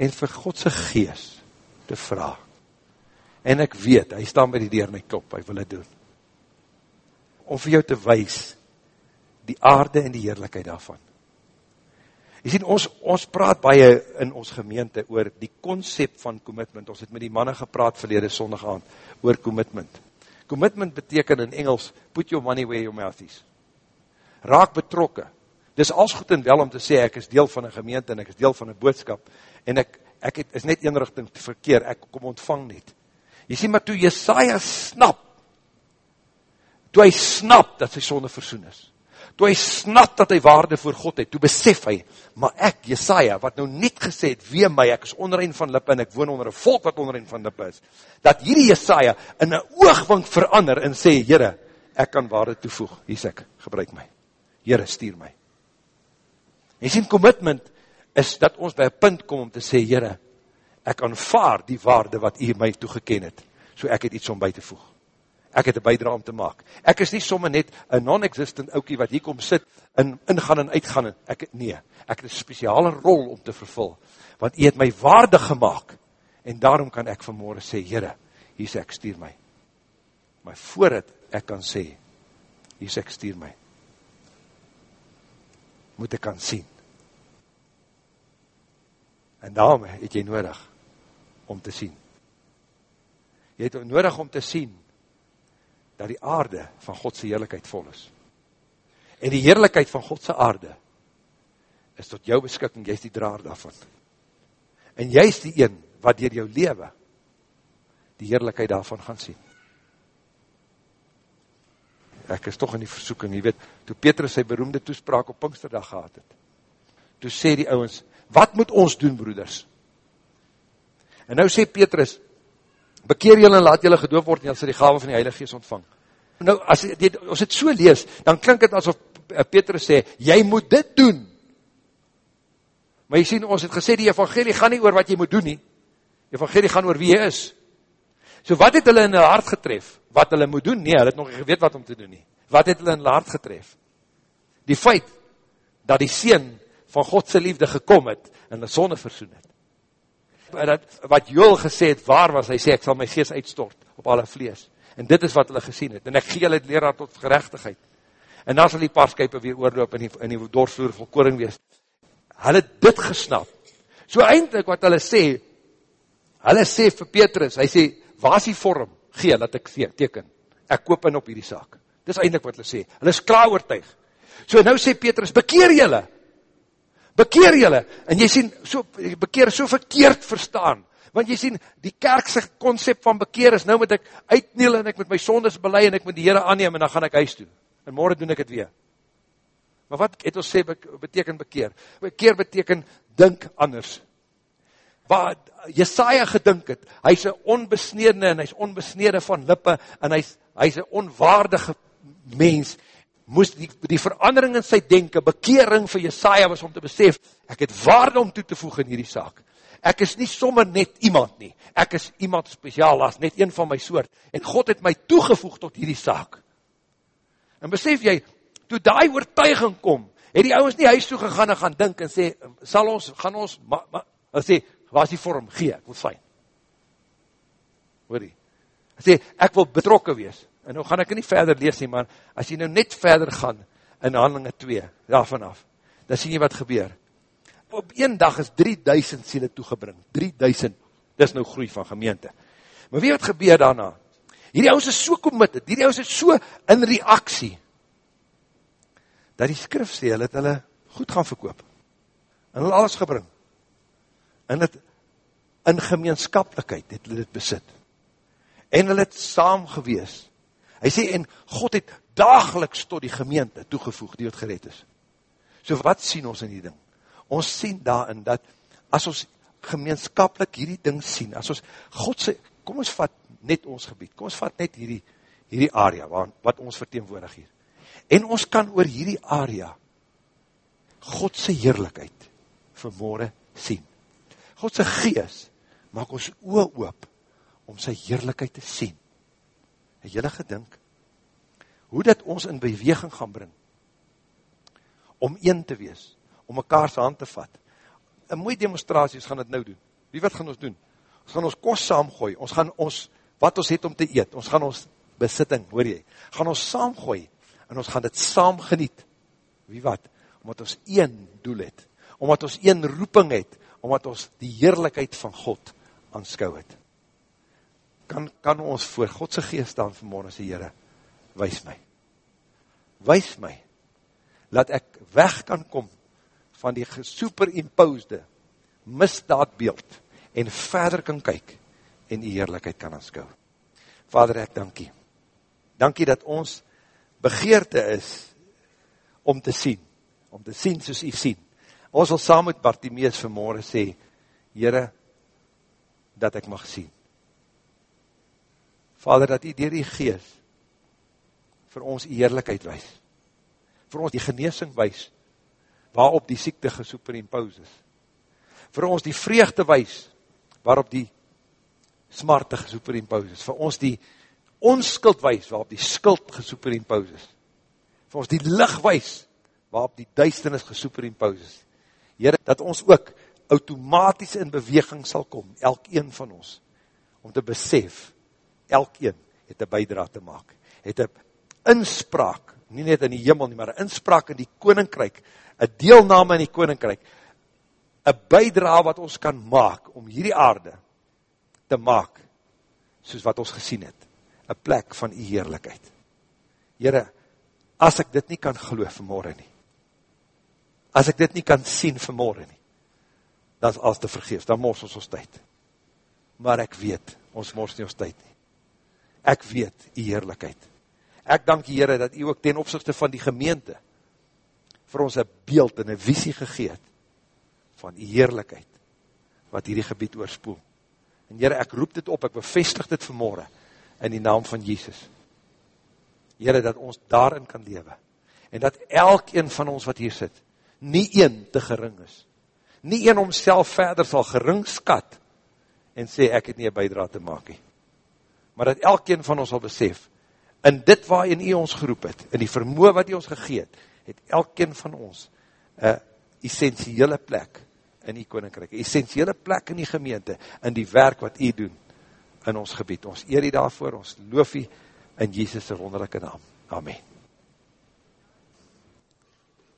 En vir Godse gees te vraag. En ek weet, hy staan by die deur my kop, hy wil het doen. Om vir jou te wees, die aarde en die heerlijkheid daarvan. Jy sien, ons, ons praat baie in ons gemeente oor die concept van commitment. Ons het met die manne gepraat verlede sondag aan oor commitment. Commitment beteken in Engels, put your money where your mouth is. Raak betrokke. Dis als goed en wel om te sê, ek is deel van een gemeente en ek is deel van een boodskap. En ek, ek het, is net een richting verkeer, ek kom ontvang net. Jy sien, maar toe Jesaja snap, toe hy snap dat sy sonde versoen is, toe hy snap dat hy waarde voor God het, toe besef hy, maar ek, Jesaja, wat nou net gesê het, wee my, ek is onderin van lippe, en ek woon onder een volk wat onderin van lippe is, dat hierdie Jesaja in een oogwink verander, en sê, Heere, ek kan waarde toevoeg, hier sê ek, gebruik my, Heere, stuur my. En sien, commitment, is dat ons by een punt kom om te sê, Heere, ek aanvaar die waarde wat u my toegeken het, so ek het iets om by te voeg ek het een bijdra om te maak. Ek is nie somme net een non-existent oukie wat hier kom sit, en ingaan en uitgaan, ek, nee, ek het een speciale rol om te vervul, want hy het my waarde gemaakt, en daarom kan ek vanmorgen sê, Heere, hier sê ek stuur my. Maar voordat ek kan sê, hier sê ek stuur my, moet ek kan sien. En daarom het jy nodig om te sien. Jy het nodig om te sien, dat die aarde van Godse heerlijkheid vol is. En die heerlijkheid van Godse aarde is tot jou beskikking, jy is die draar daarvan. En jy is die een wat dier jou lewe die heerlijkheid daarvan gaan sien. ek is toch in die versoeking, jy weet, toe Petrus sy beroemde toespraak op Pinksterdag gehad het, toe sê die ouwens, wat moet ons doen, broeders? En nou sê Petrus, bekeer julle en laat julle gedoof word, en julle sê die gave van die Heilige Geest ontvang. Nou, as dit, ons het so lees, dan klink het asof Petrus sê, jy moet dit doen. Maar jy sien, ons het gesê, die evangelie gaan nie oor wat jy moet doen nie, die evangelie gaan oor wie jy is. So wat het hulle in hulle hart getref? Wat hulle moet doen? Nee, hulle het nog geweet wat om te doen nie. Wat het hulle in hulle hart getref? Die feit, dat die Seen van Godse liefde gekom het, en die sonde versoen het. Dat, wat Joel gesê het, waar was, hy sê, ek sal my geest uitstort op alle vlees. En dit is wat hulle gesien het. En ek gee hulle het leraar tot gerechtigheid. En dan sal die paarskuipe weer oorloop in die, in die doorsvloer vol koring wees. Hulle het dit gesnap. So eindelijk wat hulle sê, hulle sê vir Petrus, hy sê, waar is die vorm? Gee, laat ek teken. Ek koop in op hierdie saak. Dis eindelijk wat hulle sê. Hulle is klaar oortuig. So nou sê Petrus, bekeer julle. Bekeer julle. En jy sien, so, bekeer so verkeerd verstaan. Want jy sien, die kerkse concept van bekeer is, nou moet ek uitneel en ek moet my sondes belei en ek moet die Heere aanneem en dan gaan ek huis doen. En morgen doen ek het weer. Maar wat het ons sê beteken bekeer? Bekeer beteken dink anders waar Jesaja gedink het, hy is een onbesnedene en hy is onbesnede van lippe en hy is, hy is een onwaardige mens, moest die, die verandering in sy denken, bekering vir Jesaja was om te besef, ek het waarde om toe te voeg in hierdie saak. Ek is nie sommer net iemand nie, ek is iemand speciaal as net een van my soort, en God het my toegevoeg tot hierdie saak. En besef jy, toe die oortuiging kom, het die ouwens nie huis toe gegaan en gaan dink en sê, sal ons, gaan ons, maar, maar, hy sê, waar is die vorm? Gee, ek wil fijn. Hoor die? Hy sê, ek wil betrokken wees. En nou gaan ek nie verder lees nie, maar as jy nou net verder gaan in handelinge 2, daarvan af, dan sien jy wat gebeur. Op een dag is 3000 siele toegebring. 3000, dis nou groei van gemeente. Maar weet wat gebeur daarna? Hierdie ouwe is so committed, hierdie ouwe is so in reaksie, dat die skrif sê, hulle het hulle goed gaan verkoop. En hulle alles gebring en het in gemeenskaplikheid het hulle dit besit. En hulle het saam gewees. Hy sê, en God het dageliks tot die gemeente toegevoeg die wat gered is. So wat sien ons in die ding? Ons sien daarin dat as ons gemeenskaplik hierdie ding sien, as ons God sê, kom ons vat net ons gebied, kom ons vat net hierdie, hierdie area waar, wat ons verteenwoordig hier. En ons kan oor hierdie area Godse heerlijkheid vanmorgen sien. Godse gees maak ons oor oop om sy heerlijkheid te sien. Het jylle gedink, hoe dat ons in beweging gaan bring, om een te wees, om mekaar sy hand te vat. Een mooie demonstraties gaan het nou doen. Wie wat gaan ons doen? Ons gaan ons kost saamgooi, ons gaan ons, wat ons het om te eet, ons gaan ons besitting, hoor jy, gaan ons saamgooi, en ons gaan dit saam geniet. Wie wat? Omdat ons een doel het, omdat ons een roeping het, omdat ons die heerlijkheid van God aanskou het. Kan, kan ons voor Godse geest staan vanmorgen sê, Heere, wees my. Wees my, laat ek weg kan kom van die superimposede misdaadbeeld en verder kan kyk en die heerlijkheid kan aanskou. Vader, ek dankie. Dankie dat ons begeerte is om te sien, om te sien soos u sien, Ons wil saam met Bartimeus vanmorgen sê, Heere, dat ek mag sien. Vader, dat u dier die gees vir ons die eerlijkheid wees, vir ons die geneesing wees, waarop die siekte gesuperimpose is, vir ons die vreugde wees, waarop die smarte gesuperimpose is, vir ons die onskuld wees, waarop die skuld gesuperimpose is, vir ons die licht wees, waarop die duisternis gesuperimpose is, Heere, dat ons ook automatisch in beweging sal kom, elkeen van ons, om te besef, elkeen het een bijdra te maak, het een inspraak, nie net in die jimmel nie, maar een inspraak in die koninkryk, een deelname in die koninkryk, een bijdra wat ons kan maak, om hierdie aarde te maak, soos wat ons gesien het, een plek van die heerlijkheid. Heere, as ek dit nie kan geloof vanmorgen nie, as ek dit nie kan sien vanmorgen nie, dan is alles te vergeef, dan mors ons ons tyd. Maar ek weet, ons mors nie ons tyd nie. Ek weet die heerlijkheid. Ek dank die Heere dat u ook ten opzichte van die gemeente vir ons een beeld en een visie gegeet van die heerlijkheid wat hierdie gebied oorspoel. En Heere, ek roep dit op, ek bevestig dit vanmorgen in die naam van Jesus. Heere, dat ons daarin kan lewe. En dat elk een van ons wat hier sit, nie een te gering is. Nie een omself verder sal gering skat en sê ek het nie een bijdra te maak nie. Maar dat elk een van ons sal besef, in dit waarin u ons geroep het, in die vermoe wat u ons gegeet, het elk een van ons een essentiële plek in die koninkryk, essentiële plek in die gemeente, in die werk wat u doen in ons gebied. Ons eer die daarvoor, ons loof u in Jesus' wonderlijke naam. Amen.